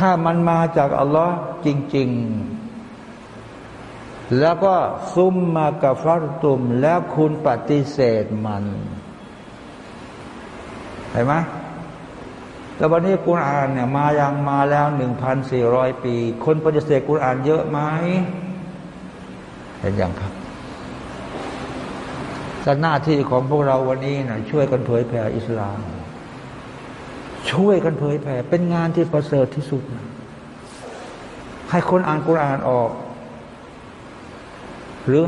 ถ้ามันมาจากอัลลอฮ์จริง ๆ แล้วก็ซุมมากับฟัรตุม แล้วคุณปฏิเสธมันเห็นไหมแต่วันนี้กุรานเนี่ยมายังมาแล้วหนึ่งพันสี่ร้อยปี คนปฏิเสธกุรานเยอะไหมเห็นยังครับแต่หน้าที่ของพวกเราวันนี้นะช่วยกันเผยแผ่อิสลาม ช่วยกันเผยแผ่ เป็นงานที่ประเสริฐที่สุดนะให้คนอ่านกุรานออก หรือ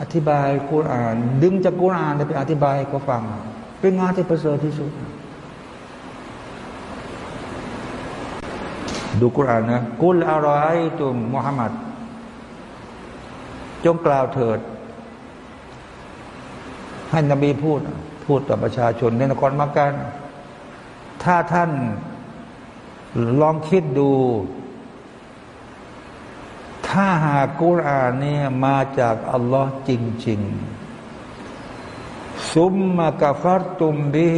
อธิบายกุราน ดึงจากกุรานไปอธิบายให้เขาฟัง เป็นงานที่ประเสริฐที่สุด ดูกุรานนะกุลอะไรตุมมุฮัมมัดจงกล่าวเถิด ให้นบีพูด พูดต่อประชาชนในนครมักกัน ถ้าท่านลองคิดดู ถ้าหากกุรานเนี่ยมาจากอัลลอฮ์จริง ๆ ซุมมากาฟัรตุมบี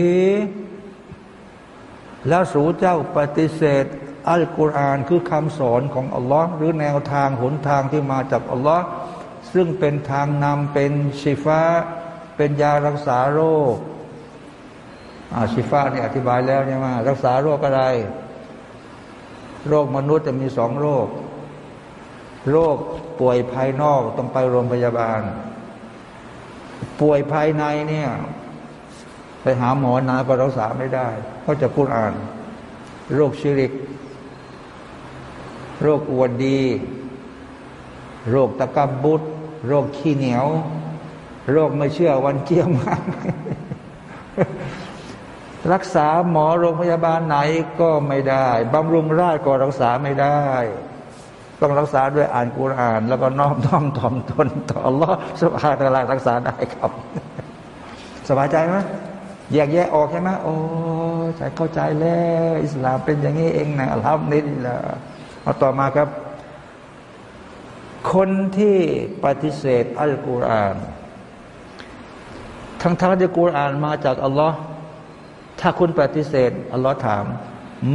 แล้วสูเจ้าปฏิเสธอัลกุรอานคือคำสอนของอัลลอฮ์หรือแนวทางหนทางที่มาจากอัลลอฮ์ซึ่งเป็นทางนำเป็นชิฟ้า เป็นยารักษาโรค อาชิฟ้าเนี่ยอธิบายแล้วใช่ไหมรักษาโรคอะไร โรคมนุษย์จะมีสองโรค โรคป่วยภายนอกต้องไปโรงพยาบาล ป่วยภายในเนี่ย ไปหาหมอนาก็รักษาไม่ได้เพราะจะพูดอ่าน โรคชิริก โรคอวดดี โรคตะกับบุตรโรคขี้เหนียว โรคไม่เชื่อวันเกี่ยมาก รักษาหมอโรงพยาบาลไหนก็ไม่ได้บำรุงราชก็รักษาไม่ได้ ต้องรักษาด้วยอ่านกุรอาน แล้วก็น้อมน้อมถ่อมตนต่อ Allah สบาแต่ละรักษาได้ครับสบายใจไหมแยกแยะออกใช่ไหมโอ้ใจเข้าใจแล้ว อิสลามเป็นอย่างนี้เองนะอัลฮัมดุลิลลาห์เอาต่อมาครับ คนที่ปฏิเสธอัลกุรอาน ทั้งทั้งที่กุรอานมาจากอัลลอฮ์ ถ้าคุณปฏิเสธอัลลอฮ์ถาม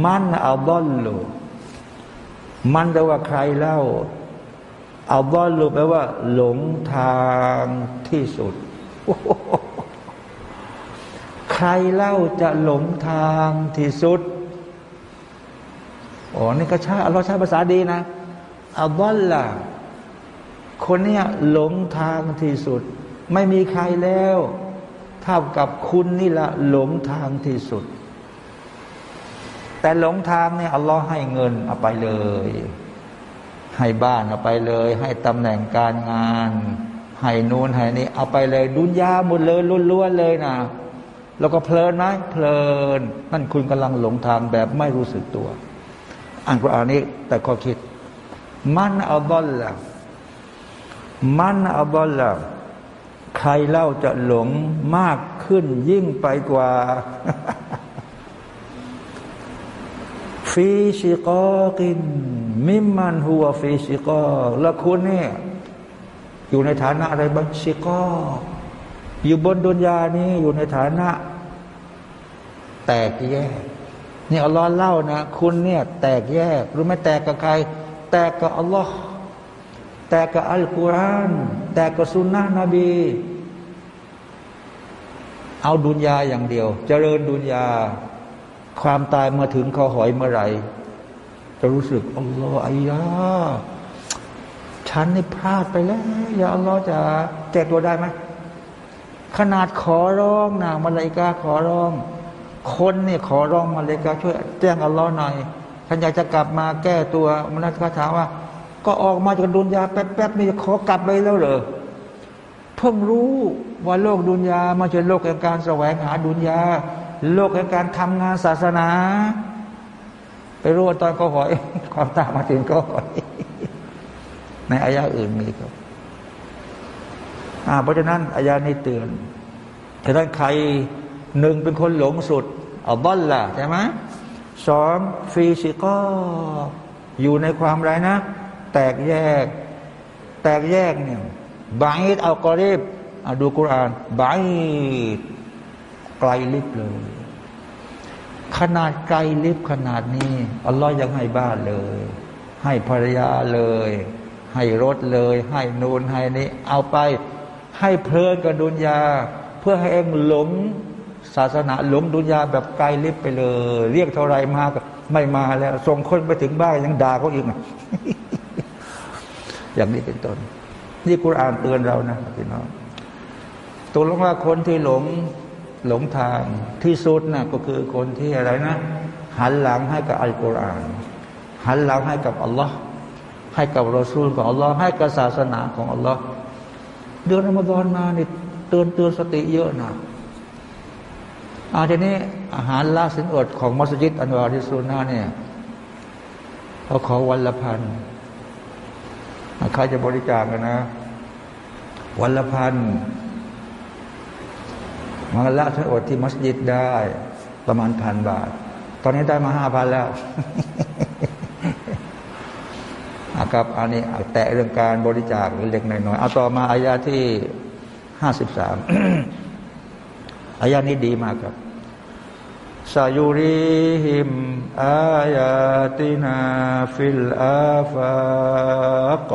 มันเอัลลอฮ์ลูมันแปลว่าใครเล่า เอัลลอฮ์ลูแปลว่า หลงทางที่สุด ใครเล่าจะหลงทางที่สุดอ๋อนี่ก็ใช่อัลลอฮ์ใช้ภาษาดีนะอัลลอฮ์ล่ะคนเนี้ยหลงทางที่สุด ไม่มีใครแล้ว เท่ากับคุณนี่ละหลงทางที่สุด แต่หลงทางเนี่ยอัลลอฮ์ให้เงินเอาไปเลย ให้บ้านเอาไปเลย ให้ตำแหน่งการงาน ให้นูนให้นี่เอาไปเลย ดุนยาหมดเลยล้วนๆเลยนะแล้วก็เพลินไหมเพลิน นั่นคุณกำลังหลงทางแบบไม่รู้สึกตัวอ่านกุรอานนี้แต่ข้อคิด มันอัลลอฮ์ละมันอัลลอฮ์ละ ใครเล่าจะหลงมากขึ้นยิ่งไปกว่า ฟีชิกอกิน มิมันหัวฟีชิกอแล้วคุณเนี่ยอยู่ในฐานะอะไรบ้างชิกออยู่บนดุนยานี้อยู่ในฐานะ แตกแยกนี่อัลลอฮ์เล่านะ คุณเนี่ย แตกแยกหรือไม่แตกกับใคร แตกกับอัลลอฮ์ แต่กับอัลกุรอานแต่กับสุนนะนบี เอาดุนยาอย่างเดียวเจริญดุนยา ความตายมาถึงเขาหอยเมื่อไหร่จะรู้สึกอัลลอฮฺอายาฉันนี่พลาดไปแล้วอย่าอัลลอฮฺจะแก้ตัวได้ไหมขนาดขอร้องนะมาเลกาขอร้อง คนเนี่ยขอร้องมาเลกาช่วยแจ้งอัลลอฮ์หน่อยท่านอยากจะกลับมาแก้ตัวมนัสกาถามว่า ก็ออกมาจากดุนยาแป๊บๆนี่ขอกลับไปแล้วเหรอเพิ่งรู้ว่าโลกดุนยามันจะโลกแห่งการแสวงหาดุนยาโลกแห่งการทำงานศาสนา ไปรู้ตอนก็หอยความตามาถึงก็หอยในอายะอื่นมีครับเพราะฉะนั้นอายานี้เตือนฉะนั้นใครหนึ่งเป็นคนหลงสุดเอาบ้นล่ะใช่ไหมสองฟีชิก็อยู่ในความไรนะ แตกแยก แตกแยกเนี่ยบายเอากอรีบดูกุรานบายไกลลิบเลย ขนาดไกลลิบขนาดนี้ อัลลอฮ์ยังให้บ้านเลย ให้ภรรยาเลย ให้รถเลย ให้นูนให้นี้ เอาไปให้เพลินกับดุนยา เพื่อให้เองหลงศาสนาหลงดุนยาแบบไกลลิบไปเลย เรียกเท่าไรมาก็ไม่มาแล้วส่งคนไปถึงบ้านยังด่าเขาอีกนะ อย่างนี้เป็นต้น นี่กุรอานเตือนเรานะพี่น้องตัวลงว่าคนที่หลงหลงทางที่สุดนะก็คือคนที่อะไรนะ หันหลังให้กับอัลกุรอาน หันหลังให้กับอัลลอฮ์ให้กับรอซูลของอัลลอฮ์ให้กับศาสนาของอัลลอฮ์เดือนอมฎอนมานี่เตือนเตือนสติเยอะนะอาทีนี้อาหารลาสินอดของมัสยิดอันวาริสุนาเนี่ยเขาขอวันละพัน ใครจะบริจาคกันนะ วันละพันมาละสินอดที่มัสยิดได้ประมาณพันบาท ตอนนี้ได้มาห้าพันแล้วครับอันนี้แตะเรื่องการบริจาคเล็กน้อยๆเอาต่อมาอายาที่ห้าสิบสามอายานี้ดีมากครับ سنريهم آياتنا في الآفاق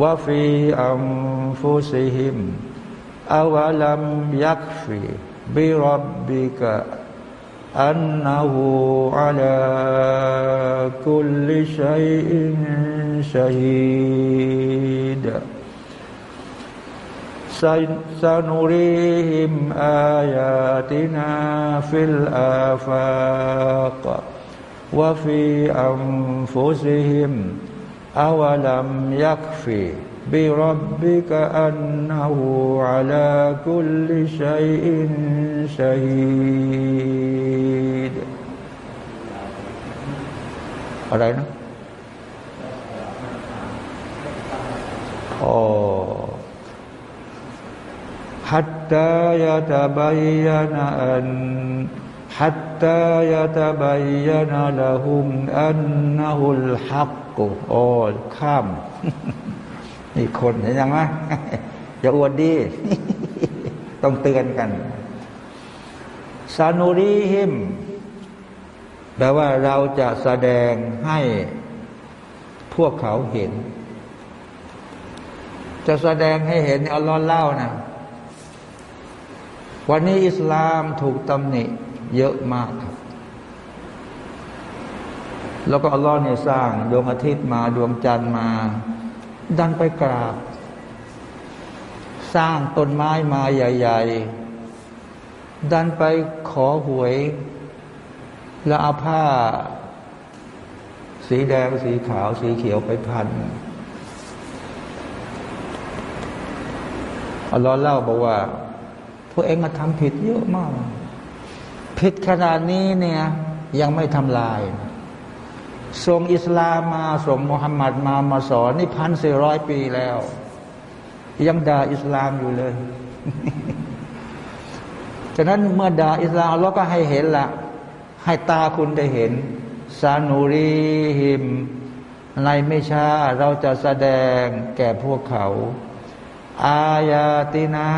وفي أنفسهم أولمยักฟีบิรับบิกะอันนาหูอัลาคุลิชัยอินชัยด سنريهم آياتنا في الآفاق وفي أنفسهم أولم يكفي بربك أنه على كل شيء شهيد อะไรนะโอ้ حتى يتبين أن حتى يتبين لهم أنه الحق โอ้ข้ามนี่คนเห็นยังไหมอย่าอวดดี ต้องเตือนกันซานูรีหิมแปลว่าเราจะแสดงให้พวกเขาเห็น จะแสดงให้เห็นอัลลอฮ์เล่านะ วันนี้อิสลามถูกตำหนิเยอะมากครับ แล้วก็อัลลอฮ์เนี่ยสร้างดวงอาทิตย์มาดวงจันทร์มา ดันไปกราบ สร้างต้นไม้มาใหญ่ ๆ ดันไปขอหวย แล้วเอาผ้า สีแดงสีขาวสีเขียวไปพันอัลลอฮ์เล่าบอกว่า พวกเองมาทำผิดเยอะมาก ผิดขนาดนี้เนี่ยยังไม่ทำลาย ส่งอิสลามมาส่งมุฮัมมัดมามาสอนนี่พันสี่ร้อยปีแล้ว ยังด่าอิสลามอยู่เลยฉะนั้นเมื่อด่าอิสลามเราก็ให้เห็นละให้ตาคุณได้เห็นซานูรีหิม ในไม่ช้าเราจะแสดงแก่พวกเขา อายาตินา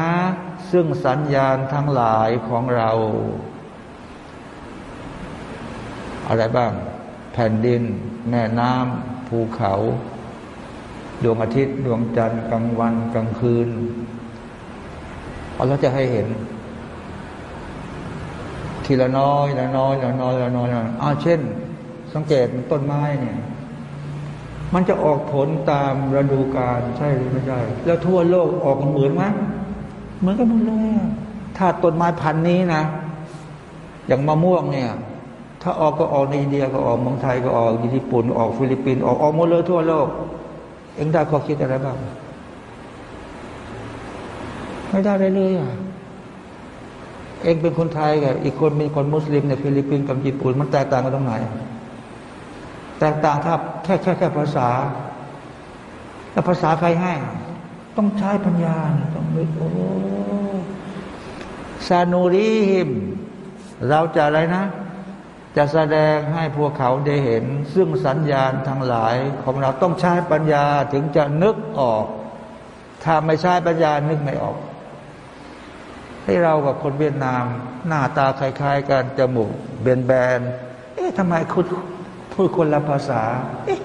ซึ่งสัญญาณทั้งหลายของเรา อะไรบ้าง แผ่นดิน แม่น้ำภูเขา ดวงอาทิตย์ ดวงจันทร์กลางวันกลางคืนเราจะให้เห็น ทีละน้อยละน้อยละน้อยละน้อยละอ่าเช่น สังเกตต้นไม้เนี่ยมันจะออกผลตามฤดูกาลใช่หรือไม่ใช่ แล้วทั่วโลกออกเหมือนไหม เหมือนกันหมดเลยถ้าต้นไม้พันนี้นะ อย่างมะม่วงเนี่ย ถ้าออกก็ออกในอินเดียก็ออกเมืองไทยก็ออกญี่ปุ่นออกฟิลิปปินส์ออกออกหมดเลยทั่วโลก เองได้ข้อคิดอะไรบ้างไม่ได้เลยเลยอะเองเป็นคนไทยกับอีกคนเป็นคนมุสลิมในฟิลิปปินส์กับญี่ปุ่นมันแตกต่างกันตรงไหน แตกต่างถ้าแค่แค่แค่ภาษา แล้วภาษาใครให้ ต้องใช้ปัญญาต้องนึกโอ้ سنريهم เราจะอะไรนะ จะแสดงให้พวกเขาได้เห็น ซึ่งสัญญาณทั้งหลาย ของเราต้องใช้ปัญญาถึงจะนึกออก ถ้าไม่ใช้ปัญญานึกไม่ออก ให้เรากับคนเวียดนาม หน้าตาคล้ายๆกันจมูกเบนแบนเอ๊ะทำไมคุณพูดคนละภาษา เอ๊ะ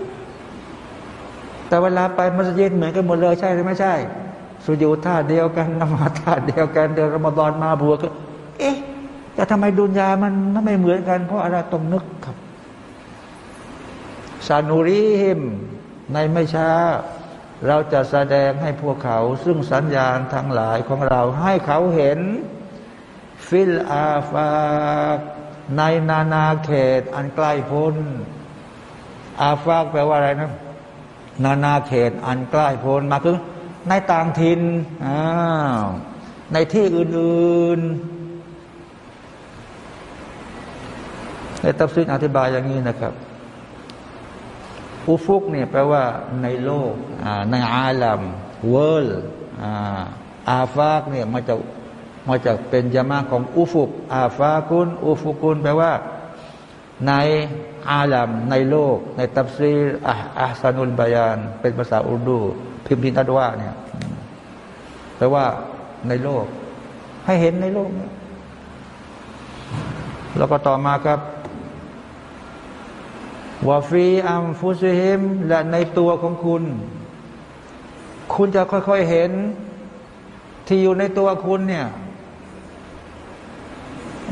แต่เวลาไปมัสยิดเหมือนกันหมดเลยใช่หรือไม่ใช่ สุญูท่าเดียวกันนมาท่าเดียวกันเดินรอมฎอนมาบวกก็ เอ๊ะแต่ทำไมดุนยามันไม่เหมือนกัน เพราะอะไรต้องนึกครับซานูรีฮิมในไม่ช้า เราจะแสดงให้พวกเขา ซึ่งสัญญาณทั้งหลายของเราให้เขาเห็น ฟิลอาฟาในนานาเขตอันใกล้พ้น อาฟากแปลว่าอะไรนะ นานาเขตอันใกล้พ้นมาคือในต่างถิ่นในที่อื่นๆในตัฟซิดอธิบายอย่างนี้นะครับ อุฟุกเนี่ยแปลว่าในโลกในอาลัมเวิลอาฟากเนี่ยมาจากมาจากเป็นยามาของอุฟุกอาฟากุนอุฟุกุนแปลว่า ในอาลัมในโลก ในตับซีอะอัสานุลบายาน เป็นภาษาอุรดู พิมพินัดว่าเนี่ยแปลว่าในโลก ให้เห็นในโลก แล้วก็ต่อมาครับวาฟีอัมฟุซิฮิมและในตัวของคุณ คุณจะค่อยๆเห็น ที่อยู่ในตัวคุณเนี่ย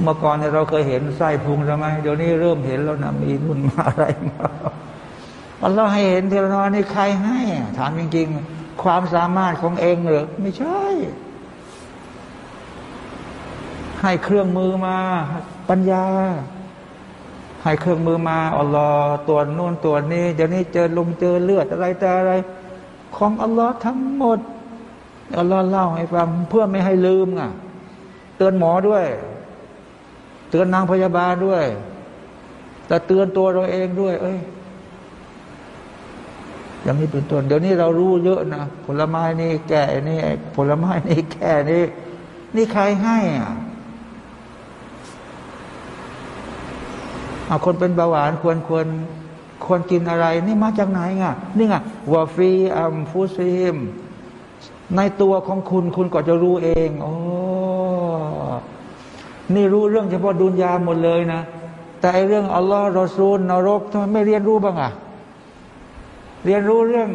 เมื่อก่อนเนี่ยเราเคยเห็นไส้พุงใช่ไหมเดี๋ยวนี้เริ่มเห็นแล้วนะมีนุ่นมาอะไรมาอัลลอฮ์ให้เห็นเทีลนอนี่ใครให้ถามจริง ๆ ความสามารถของเองหรือไม่ใช่ ให้เครื่องมือมา ปัญญา ให้เครื่องมือมาอัลลอฮ์ตัวนู่นตัวนี้ เดี๋ยวนี้เจอลมเจอเลือดอะไรแต่อะไร ของอัลลอฮ์ทั้งหมดอัลลอฮ์เล่าให้ฟังเพื่อไม่ให้ลืมอะ เตือนหมอด้วย เตือนนางพยาบาลด้วย แต่เตือนตัวเราเองด้วย เอ้ย อย่างนี้เป็นต้นเดี๋ยวนี้เรารู้เยอะนะผลไม้นี่แก่นี่ผลไม้นี่แก่นี่นี่ใครให้อะอาคนเป็นเบาหวานควรควรควรกินอะไร นี่มาจากไหนไงนี่ไงวาฟีอัมฟูซิมในตัวของคุณคุณก็จะรู้เอง โอ้ นี่รู้เรื่องเฉพาะดุนยาหมดเลยนะ แต่ไอเรื่องอัลลอฮ์รอซูลนรกทำไมไม่เรียนรู้บ้างอะเรียนรู้เรื่อง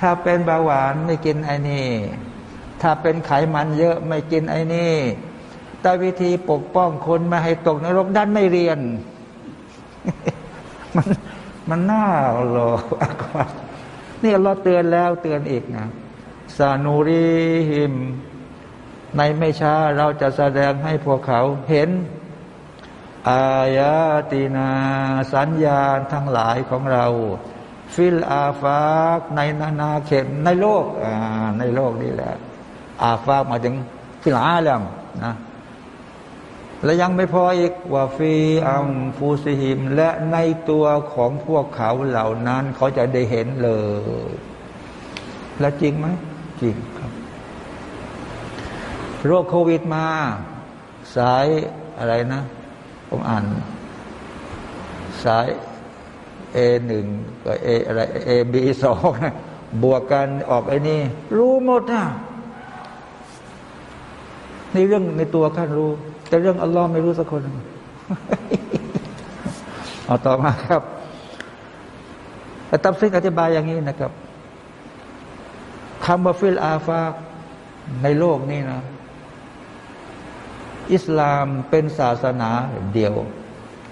ถ้าเป็นเบาหวานไม่กินไอ้นี่ ถ้าเป็นไขมันเยอะไม่กินไอ้นี่แต่วิธีปกป้องคนไม่ให้ตกนรกด้านไม่เรียน มันมันน่าหลอกว่านี่เราเตือนแล้วเตือนอีกนะ สานูรีหิม ในไม่ช้าเราจะแสดงให้พวกเขาเห็น آياتنا สัญญาณทั้งหลายของเรา في الآفاق ในอาณาเขตในโลกในโลกนี่แหละ آفاق หมายถึง في العالم นะและยังไม่พออีกوفي أنفسهم และในตัวของพวกเขาเหล่านั้น เขาจะได้เห็นเลย และจริงไหมจริงครับ โรคโควิดมา สายอะไรนะ ผมอ่าน สายเอหนึ่งกับเออะไรเอบีสองบวกกันออกไอ้นี่ รู้หมดนะในเรื่องในตัวท่านรู้ แต่เรื่องอัลลอฮ์ไม่รู้สักคนเอาต่อมาครับตับซิกอธิบายอย่างนี้นะครับคำว่าฟิลอาฟาในโลกนี้นะ อิสลามเป็นศาสนาเดียว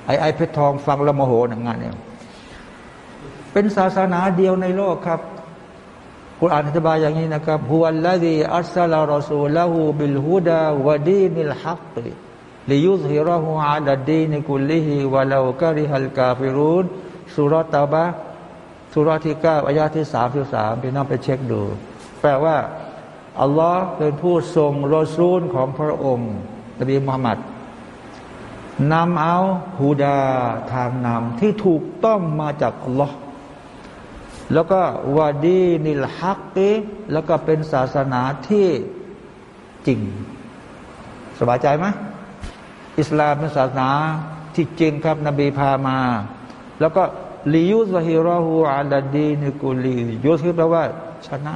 ไอ้ไอ้เพชรทองฟังละโมโหนังงานเนี่ยเป็นศาสนาเดียวในโลกครับกุรอานอธิบายอย่างนี้นะครับฮุวัลลดีอัสลารอซูลหูบิลฮุดาวะดีนิลฮักลิยุซฮิรหูอาลดีนิกุลิฮิวะลาวกะริฮัลกาฟิรุนสุรตาบะสุรที่เก้าอายาที่สามสิบสามพี่น้องไปเช็คดู แปลว่า อัลลอฮ์เป็นผู้ทรงรอซูลของพระองค์ นบีมุฮัมมัดนำเอาฮูดาทางนำที่ถูกต้องมาจากอัลลอฮ์แล้วก็วาดีนิลฮักติแล้วก็เป็นศาสนาที่จริง สบายใจไหมอิสลามเป็นศาสนาที่จริงครับ นบีพามา แล้วก็ลิยุสฮิรอฮูอาลดีนิกุลียุสฮิแปลว่าชนะ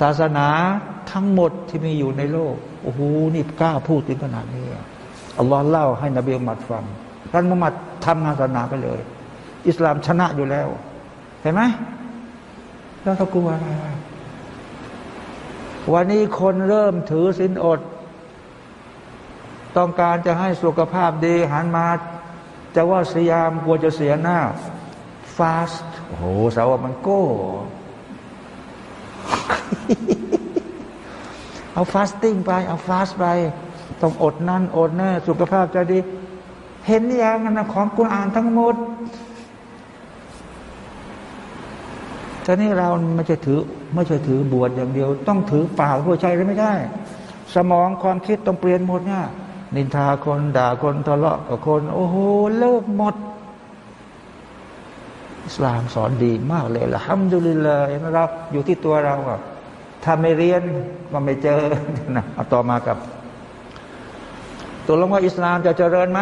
ศาสนาทั้งหมดที่มีอยู่ในโลก โอ้โห นี่กล้าพูดถึงขนาดนี้อัลลอฮ์เล่าให้นบีมุมัดฟังท่านมุฮัมมัดทำงานศาสนาไปเลย อิสลามชนะอยู่แล้ว เห็นไหมแล้วเรากลัวอะไรวันนี้คนเริ่มถือสินอด ต้องการจะให้สุขภาพดีหันมาจะว่าสยามกลัวจะเสียหน้าฟาสโอ้โหสาวมันโก้ เอาฟาสติ้งไป เอาฟาสไป ต้องอดนั่นอดแน่สุขภาพจะดี เห็นอย่างนั้นของกุณอ่านทั้งหมดท่านี้เราไม่ใช่ถือไม่ใช่ถือบวชอย่างเดียว ต้องถือป่าผู้ชายหรือไม่ได้ สมองความคิดต้องเปลี่ยนหมดเนี่ยนินทาคนด่าคนทะเลาะกับคน โอ้โหเลิกหมดอิสลามสอนดีมากเลยละฮัมดุลิลลาห์นะครับอยู่ที่ตัวเราอะ ถ้าไม่เรียนก็ไม่เจอนะเอาต่อมากับตัวลงว่าอิสลามจะเจริญไหม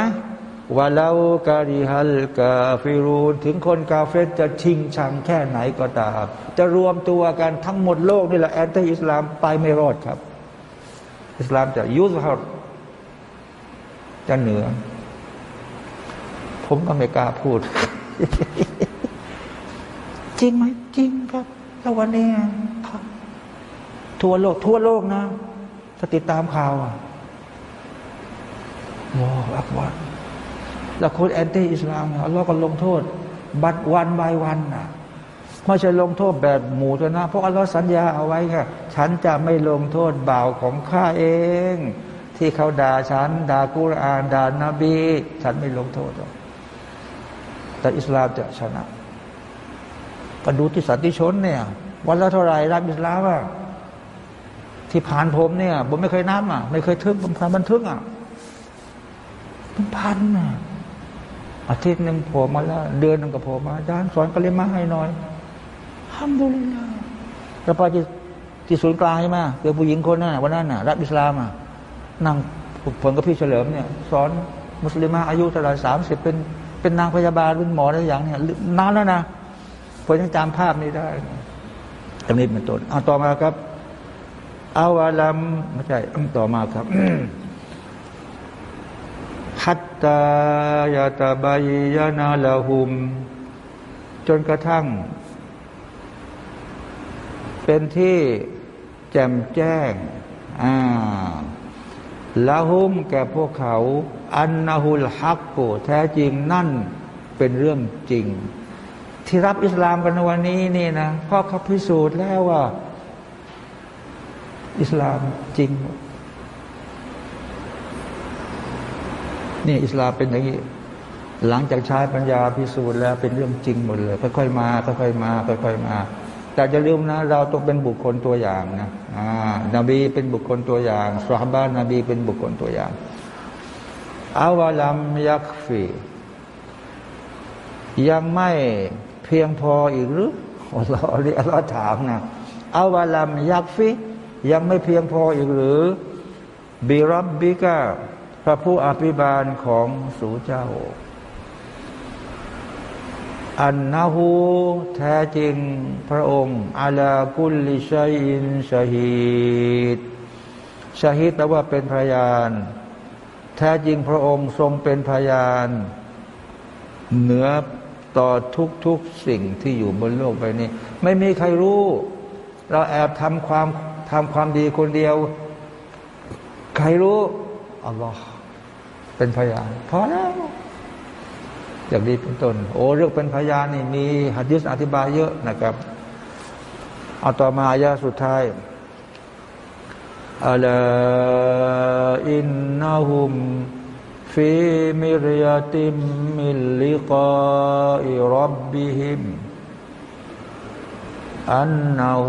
ว่าเราการิฮัลกาฟิรูนถึงคนกาเฟตจะชิงชังแค่ไหนก็ตาม จะรวมตัวกันทั้งหมดโลกนี่แหละแอนตี้อิสลามไปไม่รอดครับ อิสลามจะยุสฮัดจะเหนือ ผมก็ไม่กล้าพูด จริงไหมจริงครับแล้ววันนี้ครับ ทั่วโลก ทั่วโลกนะถ้าติดตามข่าวอะโอ้อักวันแล้วคนแอนตี้อิสลามเนี่ยอัลลอฮ์ก็ลงโทษ บัดวันบายวันนะไม่ใช่ลงโทษแบบหมู่ตัวนะเพราะอัลลอฮ์สัญญาเอาไว้ค่ะฉันจะไม่ลงโทษบ่าวของข้าเอง ที่เขาด่าฉันด่ากุรอานด่านาบี ฉันไม่ลงโทษหรอกแต่อิสลามจะชนะก็ดูที่สันติชนเนี่ย วันละเท่าไรรับอิสลามอะ ที่ผ่านผมเนี่ยผมไม่เคยนับอะ ไม่เคยทึกผมผ่านบันทึกอะเป็นพันอะอาทิตย์หนึ่งโผล่มาแล้วเดือนหนึ่งก็โผล่มาอาจารย์สอนกะเลมาให้หน่อยห้ามดูเลยนะเราไปที่ที่ศูนย์กลางใช่ไหมเจอผู้หญิงคนนั้นวันนั้นน่ะรับอิสลามอะนั่งผลกับพี่เฉลิมเนี่ย สอนมุสลิมาอายุเท่าไรสามสิบเป็นเป็นนางพยาบาลเป็นหมออะไรอย่างเนี่ยนานแล้วนะผมยังจำภาพนี้ได้ตรงนี้เป็นต้นเอาต่อมาครับ อาวาลัมไม่ใช่ต่อมาครับฮัตตายาตาบายยานาลาหุม จนกระทั่ง เป็นที่แจ่มแจ้งอ่าละหุมแก่พวกเขา อันนาหุลฮักโกแท้จริงนั่นเป็นเรื่องจริง ที่รับอิสลามกันในวันนี้นี่นะเพราะเขาพิสูจน์แล้วว่า อิสลามจริง นี่อิสลามเป็นอย่างนี้ หลังจากใช้ปัญญาพิสูจน์แล้วเป็นเรื่องจริงหมดเลยค่อยๆมาค่อยๆมาค่อยๆมา แต่จะลืมนะ เราต้องเป็นบุคคลตัวอย่างนะอ่านบีเป็นบุคคลตัวอย่างสาบ้านนบีเป็นบุคคลตัวอย่างอาวาลัมยักฟียังไม่เพียงพออีกหรืออัลลอฮ์อัลลอฮ์ถามนะอาวาลัมยักฟี ยังไม่เพียงพออีกหรือบิรับบิกาพระผู้อภิบาลของสูเจ้า อันนาหูแท้จริงพระองค์อาลากุลลิชัยอินชาฮิดชาฮิดแปลว่าเป็นพยาน แท้จริงพระองค์ทรงเป็นพยาน เหนือต่อทุกๆสิ่งที่อยู่บนโลกใบนี้ ไม่มีใครรู้ เราแอบทำความ ทำความดีคนเดียว ใครรู้อัลลอฮ์เป็นพยานพอแล้วอย่างนี้เป็นต้นโอ้เรื่องเป็นพยานนี่มีหัดยิสอธิบายเยอะนะครับเอาต่อมาอายาสุดท้ายอัลอินนาหุมฟีมิรยติมมิลลิกาอิรับบิฮิม أنه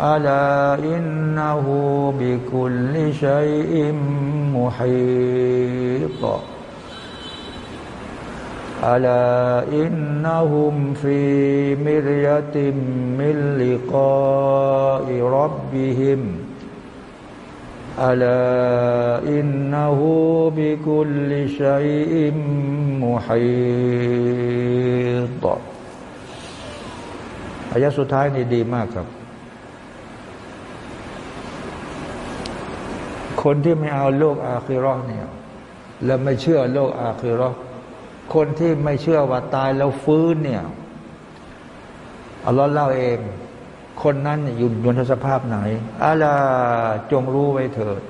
ألا إنه بكل شيء محيط. ألا إنهم في مرية من لقاء ربهم. ألا إنه بكل شيء محيط. อายะสุดท้ายนี่ดีมากครับ คนที่ไม่เอาโลกอาคิรอเนี่ยแล้วไม่เชื่อโลกอาคิรอคนที่ไม่เชื่อว่าตายแล้วฟื้นเนี่ยอัลลอฮ์เล่าเอง คนนั้นอยู่บนสภาพไหนอาลาจงรู้ไว้เถิด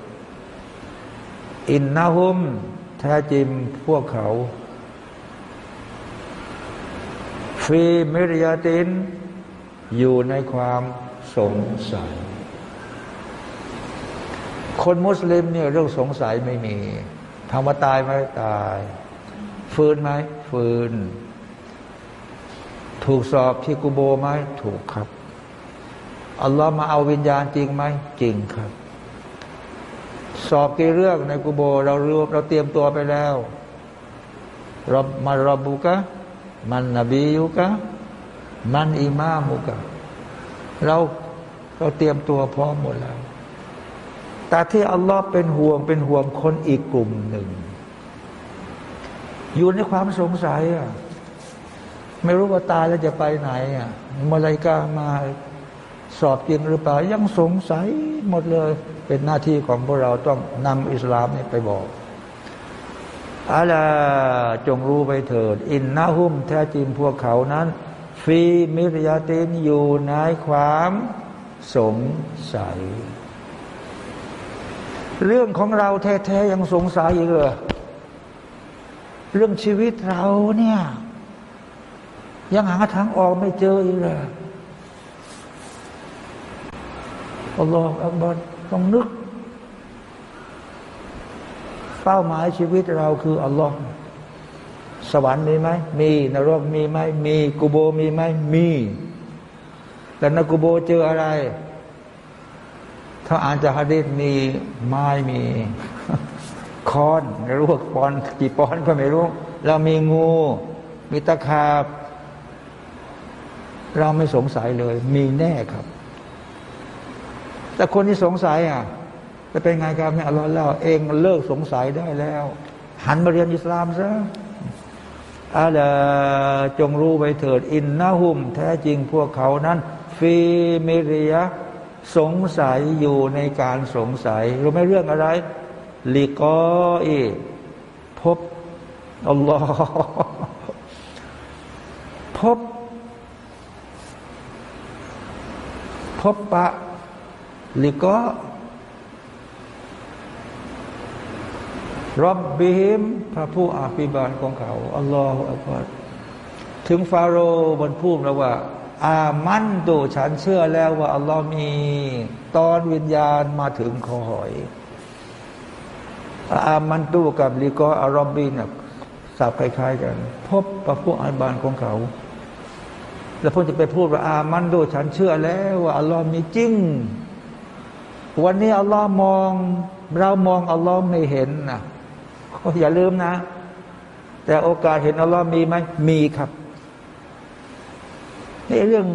อินนาฮุมแท้จริงพวกเขา ฟีมิริยาติน อยู่ในความสงสัย คนมุสลิมเนี่ยเรื่องสงสัยไม่มีถามาตายไหมตาย ฟื้นไหมฟื้น ถูกสอบที่กุโบไหมถูกครับอัลลอฮ์มาเอาวิญญาณจริงไหมจริงครับ สอบกี่เรื่องในกุโบ เรารวมเราเตรียมตัวไปแล้วรบมารบุกะมันนบียุกะ มันอิมามุกะเราเราเตรียมตัวพร้อมหมดแล้ว แต่ที่อัลลอฮ์เป็นห่วงเป็นห่วงคนอีกกลุ่มหนึ่ง อยู่ในความสงสัยอะไม่รู้ว่าตายแล้วจะไปไหนอะมาลายกามาสอบจริงหรือเปล่า ยังสงสัยหมดเลย เป็นหน้าที่ของพวกเราต้องนำอิสลามนี่ไปบอกอาลาจงรู้ไปเถิด อินนาหุมแท้จริงพวกเขานั้น ฟีมิรยาตินอยู่ในความสงสัย เรื่องของเราแท้ๆยังสงสัยอีกเหรอเรื่องชีวิตเราเนี่ย ยังหาทางออกไม่เจออีกเลยอัลลอฮฺอักบารต้องนึก เป้าหมายชีวิตเราคืออัลลอฮฺ สวรรค์มีไหมมีนรกมีไหมมีกุโบมีไหมมีแต่นกุโบเจออะไร ถ้าอ่านจากฮะดีษมีไม้มีคอนไม่รู้ว่าปอนกี่ปอนก็ไม่รู้ เรามีงู มีตะขาบ เราไม่สงสัยเลย มีแน่ครับ แต่คนที่สงสัยอะจะเป็นไงครับเนี่ยอัลลอฮ์เล่าเองเลิกสงสัยได้แล้ว หันมาเรียนอิสลามซะ อาลาจงรู้ไปเถิด อินนาหุม แท้จริงพวกเขานั้น ฟีมิริยะสงสัยอยู่ในการสงสัยรู้ไหมเรื่องอะไรลิกออีพบอัลลอฮ์พบ พบปะลิกอ รับบิฮิมพระผู้อาภิบาลของเขาอัลลอฮฺอัลลอฮถึงฟาโรห์บนพูดแล้วว่า อามันตูฉันเชื่อแล้วว่าอัลลอฮ์มี ตอนวิญญาณมาถึงคอหอย อามันตูกับลิกออารอบบินสับคล้ายๆกัน พบพระผู้อาภิบาลของเขา แล้วพวกจะไปพูดว่า อามันตูฉันเชื่อแล้วว่าอัลลอฮ์มีจริง วันนี้อัลลอฮ์มอง เรามองอัลลอฮ์ไม่เห็นนะ อย่าลืมนะ แต่โอกาสเห็นอัลลอฮ์มีไหมมีครับนี่เรื่อง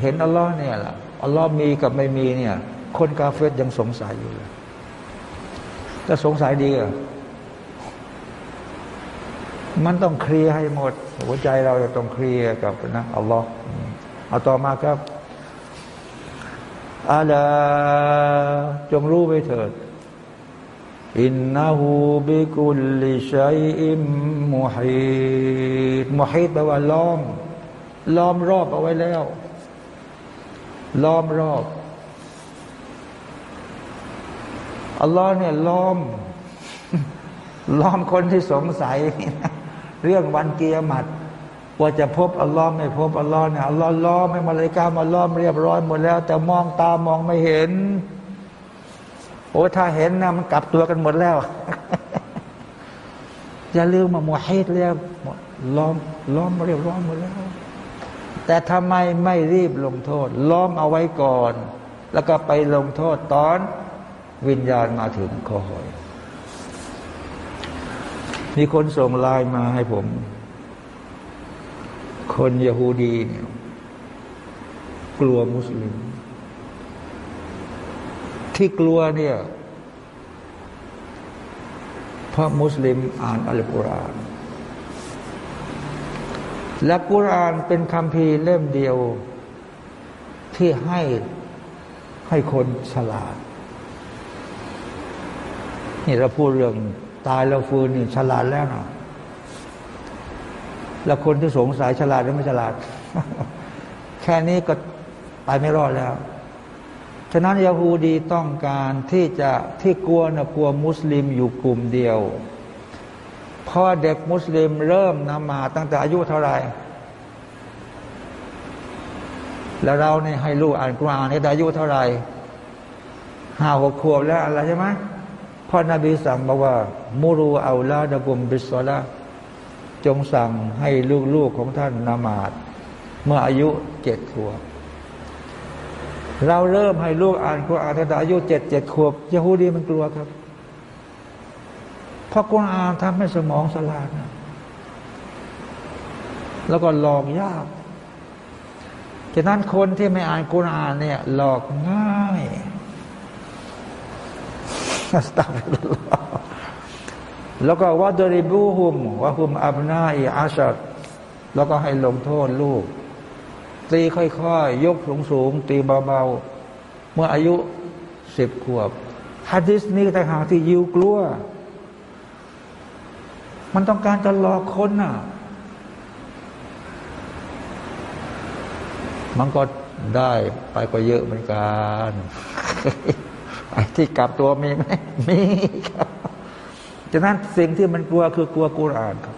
เห็นอัลลอฮ์เนี่ยล่ะอัลลอฮ์มีกับไม่มีเนี่ย คนกาเฟตยังสงสัยอยู่เลยจะสงสัยดีอะมันต้องเคลียร์ให้หมด หัวใจเราจะต้องเคลียร์กับนะอัลลอฮ์เอาต่อมาครับอาลาจงรู้ไปเถิด อินนาหูบิกุลลิชัยอิมมุฮิดมุฮิดแปลว่าล้อม ล้อมรอบเอาไว้แล้ว ล้อมรอบอัลลอฮ์เนี่ยล้อม ล้อมคนที่สงสัย เรื่องวันเกียรมัดว่าจะพบอัลลอฮ์ไม่พบอัลลอฮ์เนี่ยอัลลอฮ์ล้อมให้มาเลยกามาล้อมเรียบร้อยหมดแล้ว แต่มองตามองไม่เห็น โอ้ถ้าเห็นนะมันกลับตัวกันหมดแล้ว อย่าลืมมาหมวฮิดเรียบล้อมล้อมเรียบร้อยหมดแล้ว แต่ทำไมไม่รีบลงโทษ ล้อมเอาไว้ก่อน แล้วก็ไปลงโทษตอนวิญญาณมาถึงคอยมีคนส่งไลน์มาให้ผม คนยะฮูดีเนี่ยกลัวมุสลิม ที่กลัวเนี่ยเพราะมุสลิมอ่านอัลกุรอาน และกุรอานเป็นคำพีเล่มเดียว ที่ให้ให้คนฉลาด นี่เราพูดเรื่องตายแล้วฟื้นนี่ฉลาดแล้วนะแล้วคนที่สงสัยฉลาดหรือไม่ฉลาด แค่นี้ก็ไปไม่รอดแล้ว ฉะนั้นยาฮูดีต้องการที่จะที่กลัวนะกลัวมุสลิมอยู่กลุ่มเดียวพอเด็กมุสลิมเริ่มนมาตั้งแต่อายุเท่าไหร่ แล้วเราเนี่ยให้ลูกอ่านกุรอานให้อายุเท่าไหร่ห้าหกขวบแล้วอะไรใช่ไหมพ่อนบีสั่งบอกว่า มูรูเอาลาดะกุมบิสซาลาจงสั่งให้ลูกๆของท่านนามาดเมื่ออายุเจ็ดขวบ เราเริ่มให้ลูกอ่านกุรอานตั้งแต่อายุเจ็ดเจ็ดขวบยะฮูดีมันกลัวครับเพราะกุรอานทำให้สมองสลานะแล้วก็หลอกยากฉะนั้นคนที่ไม่อ่านกุรอานเนี่ยหลอกง่ายสตัฟแล้วก็วัดริบูฮุมวะฮุมอับนาอีอาชัดแล้วก็ให้ลงโทษลูก ตีค่อยๆยกสูงสูงตีเบาๆเมื่ออายุสิบขวบฮัดดิสนี้แต่หากที่ยิวกลัว มันต้องการจะหลอกคนน่ะ มันก็ได้ไปก็เยอะเหมือนกันไอ้ที่กลับตัวมีไหมมีครับฉะนั้นสิ่งที่มันกลัวคือกลัวกุรานครับ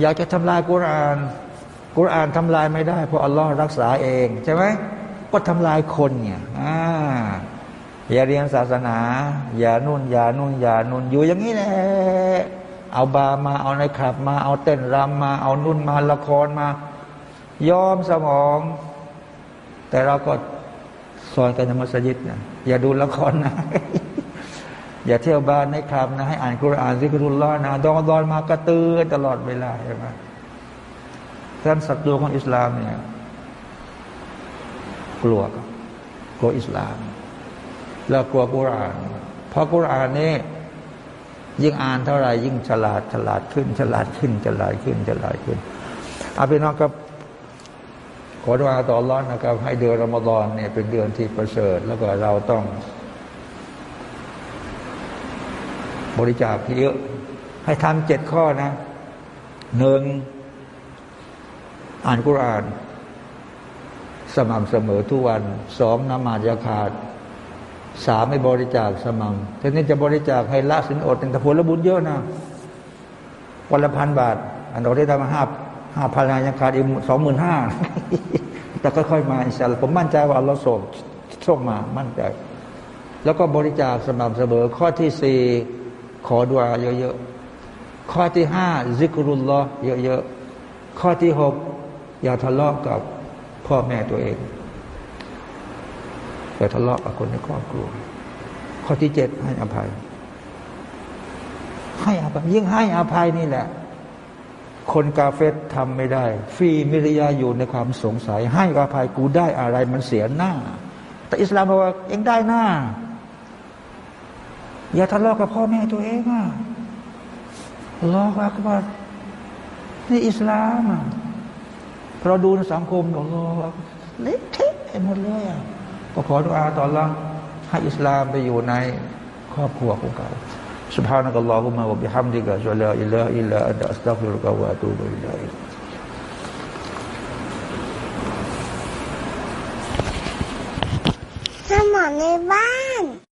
อยากจะทำลายกุราน กุรานทำลายไม่ได้ เพราะอัลลอฮ์รักษาเองใช่ไหมก็ทำลายคนเนี่ยอ่าอย่าเรียนศาสนา อย่านุ่น อย่านุ่น อย่านุ่น อยู่อย่างนี้แหละเอาบามาเอาในขับมา เอาเต้นรำมา เอานุ่นมาละครมา ยอมสมอง แต่เราก็สอนกันในมัสยิดนะอย่าดูละครนะ อย่าเที่ยวบ้านในคลับนะ ให้อ่านคุรานซิกรุลลอฮ์นะดองดอนมากระตือตลอดเวลาใช่ไหม ท่านศัตรูของอิสลามเนี่ยกลัวกลัวอิสลาม แล้วกลัวกุราน เพราะกุรานนี่ยิ่งอ่านเท่าไหร่ยิ่งฉลาดฉลาดขึ้น ฉลาดขึ้น ฉลาดขึ้น ฉลาดขึ้นอาพี่น้องครับขอดุอาต่อร้อนนะครับ ให้เดือนรอมฎอนเนี่ยเป็นเดือนที่ประเสริฐ แล้วก็เราต้อง บริจาคเยอะ ให้ทำเจ็ดข้อนะหนึ่ง อ่านกุราน สม่ำเสมอทุกวันสองนมาจาขาดสามไม่บริจาคสม่ำทีนี้จะบริจาคให้ละสินอดเป็นตะผลบุญเยอะนะวันละพันบาท อันเราได้ทำมาห้าห้าพันยังขาดอีกสองหมื่นห้าแต่ค่อยๆมาอิสระผมมั่นใจว่าเราส่งส่งมามั่นใจ แล้วก็บริจาคสม่ำเสมอ ข้อที่สี่ขอดุอาเยอะๆข้อที่ห้าซิกรุลลอเยอะๆข้อที่หก อย่าทะเลาะกับพ่อแม่ตัวเอง อย่าทะเลาะกับคนในครอบครัว ข้อที่เจ็ดให้อภัย ให้อภัย ยิ่งให้อภัยนี่แหละ คนกาเฟตทำไม่ได้ฟีมิริยาอยู่ในความสงสัย ให้อภัยกูได้อะไรมันเสียหน้า แต่อิสลามบอกว่าเองได้หน้า อย่าทะเลาะกับพ่อแม่ตัวเองอะรออักบัดนี่อิสลามอะ เราดูในสังคมของเราเละเทะไปหมดเลยก็ขออุทอาต่อละให้อิสลามไปอยู่ในครอบครัวของเขา سبحانك اللهم وبحمدك أشهد أن لا إله إلا أنت أستغفرك وأتوب إليك I'm on the van.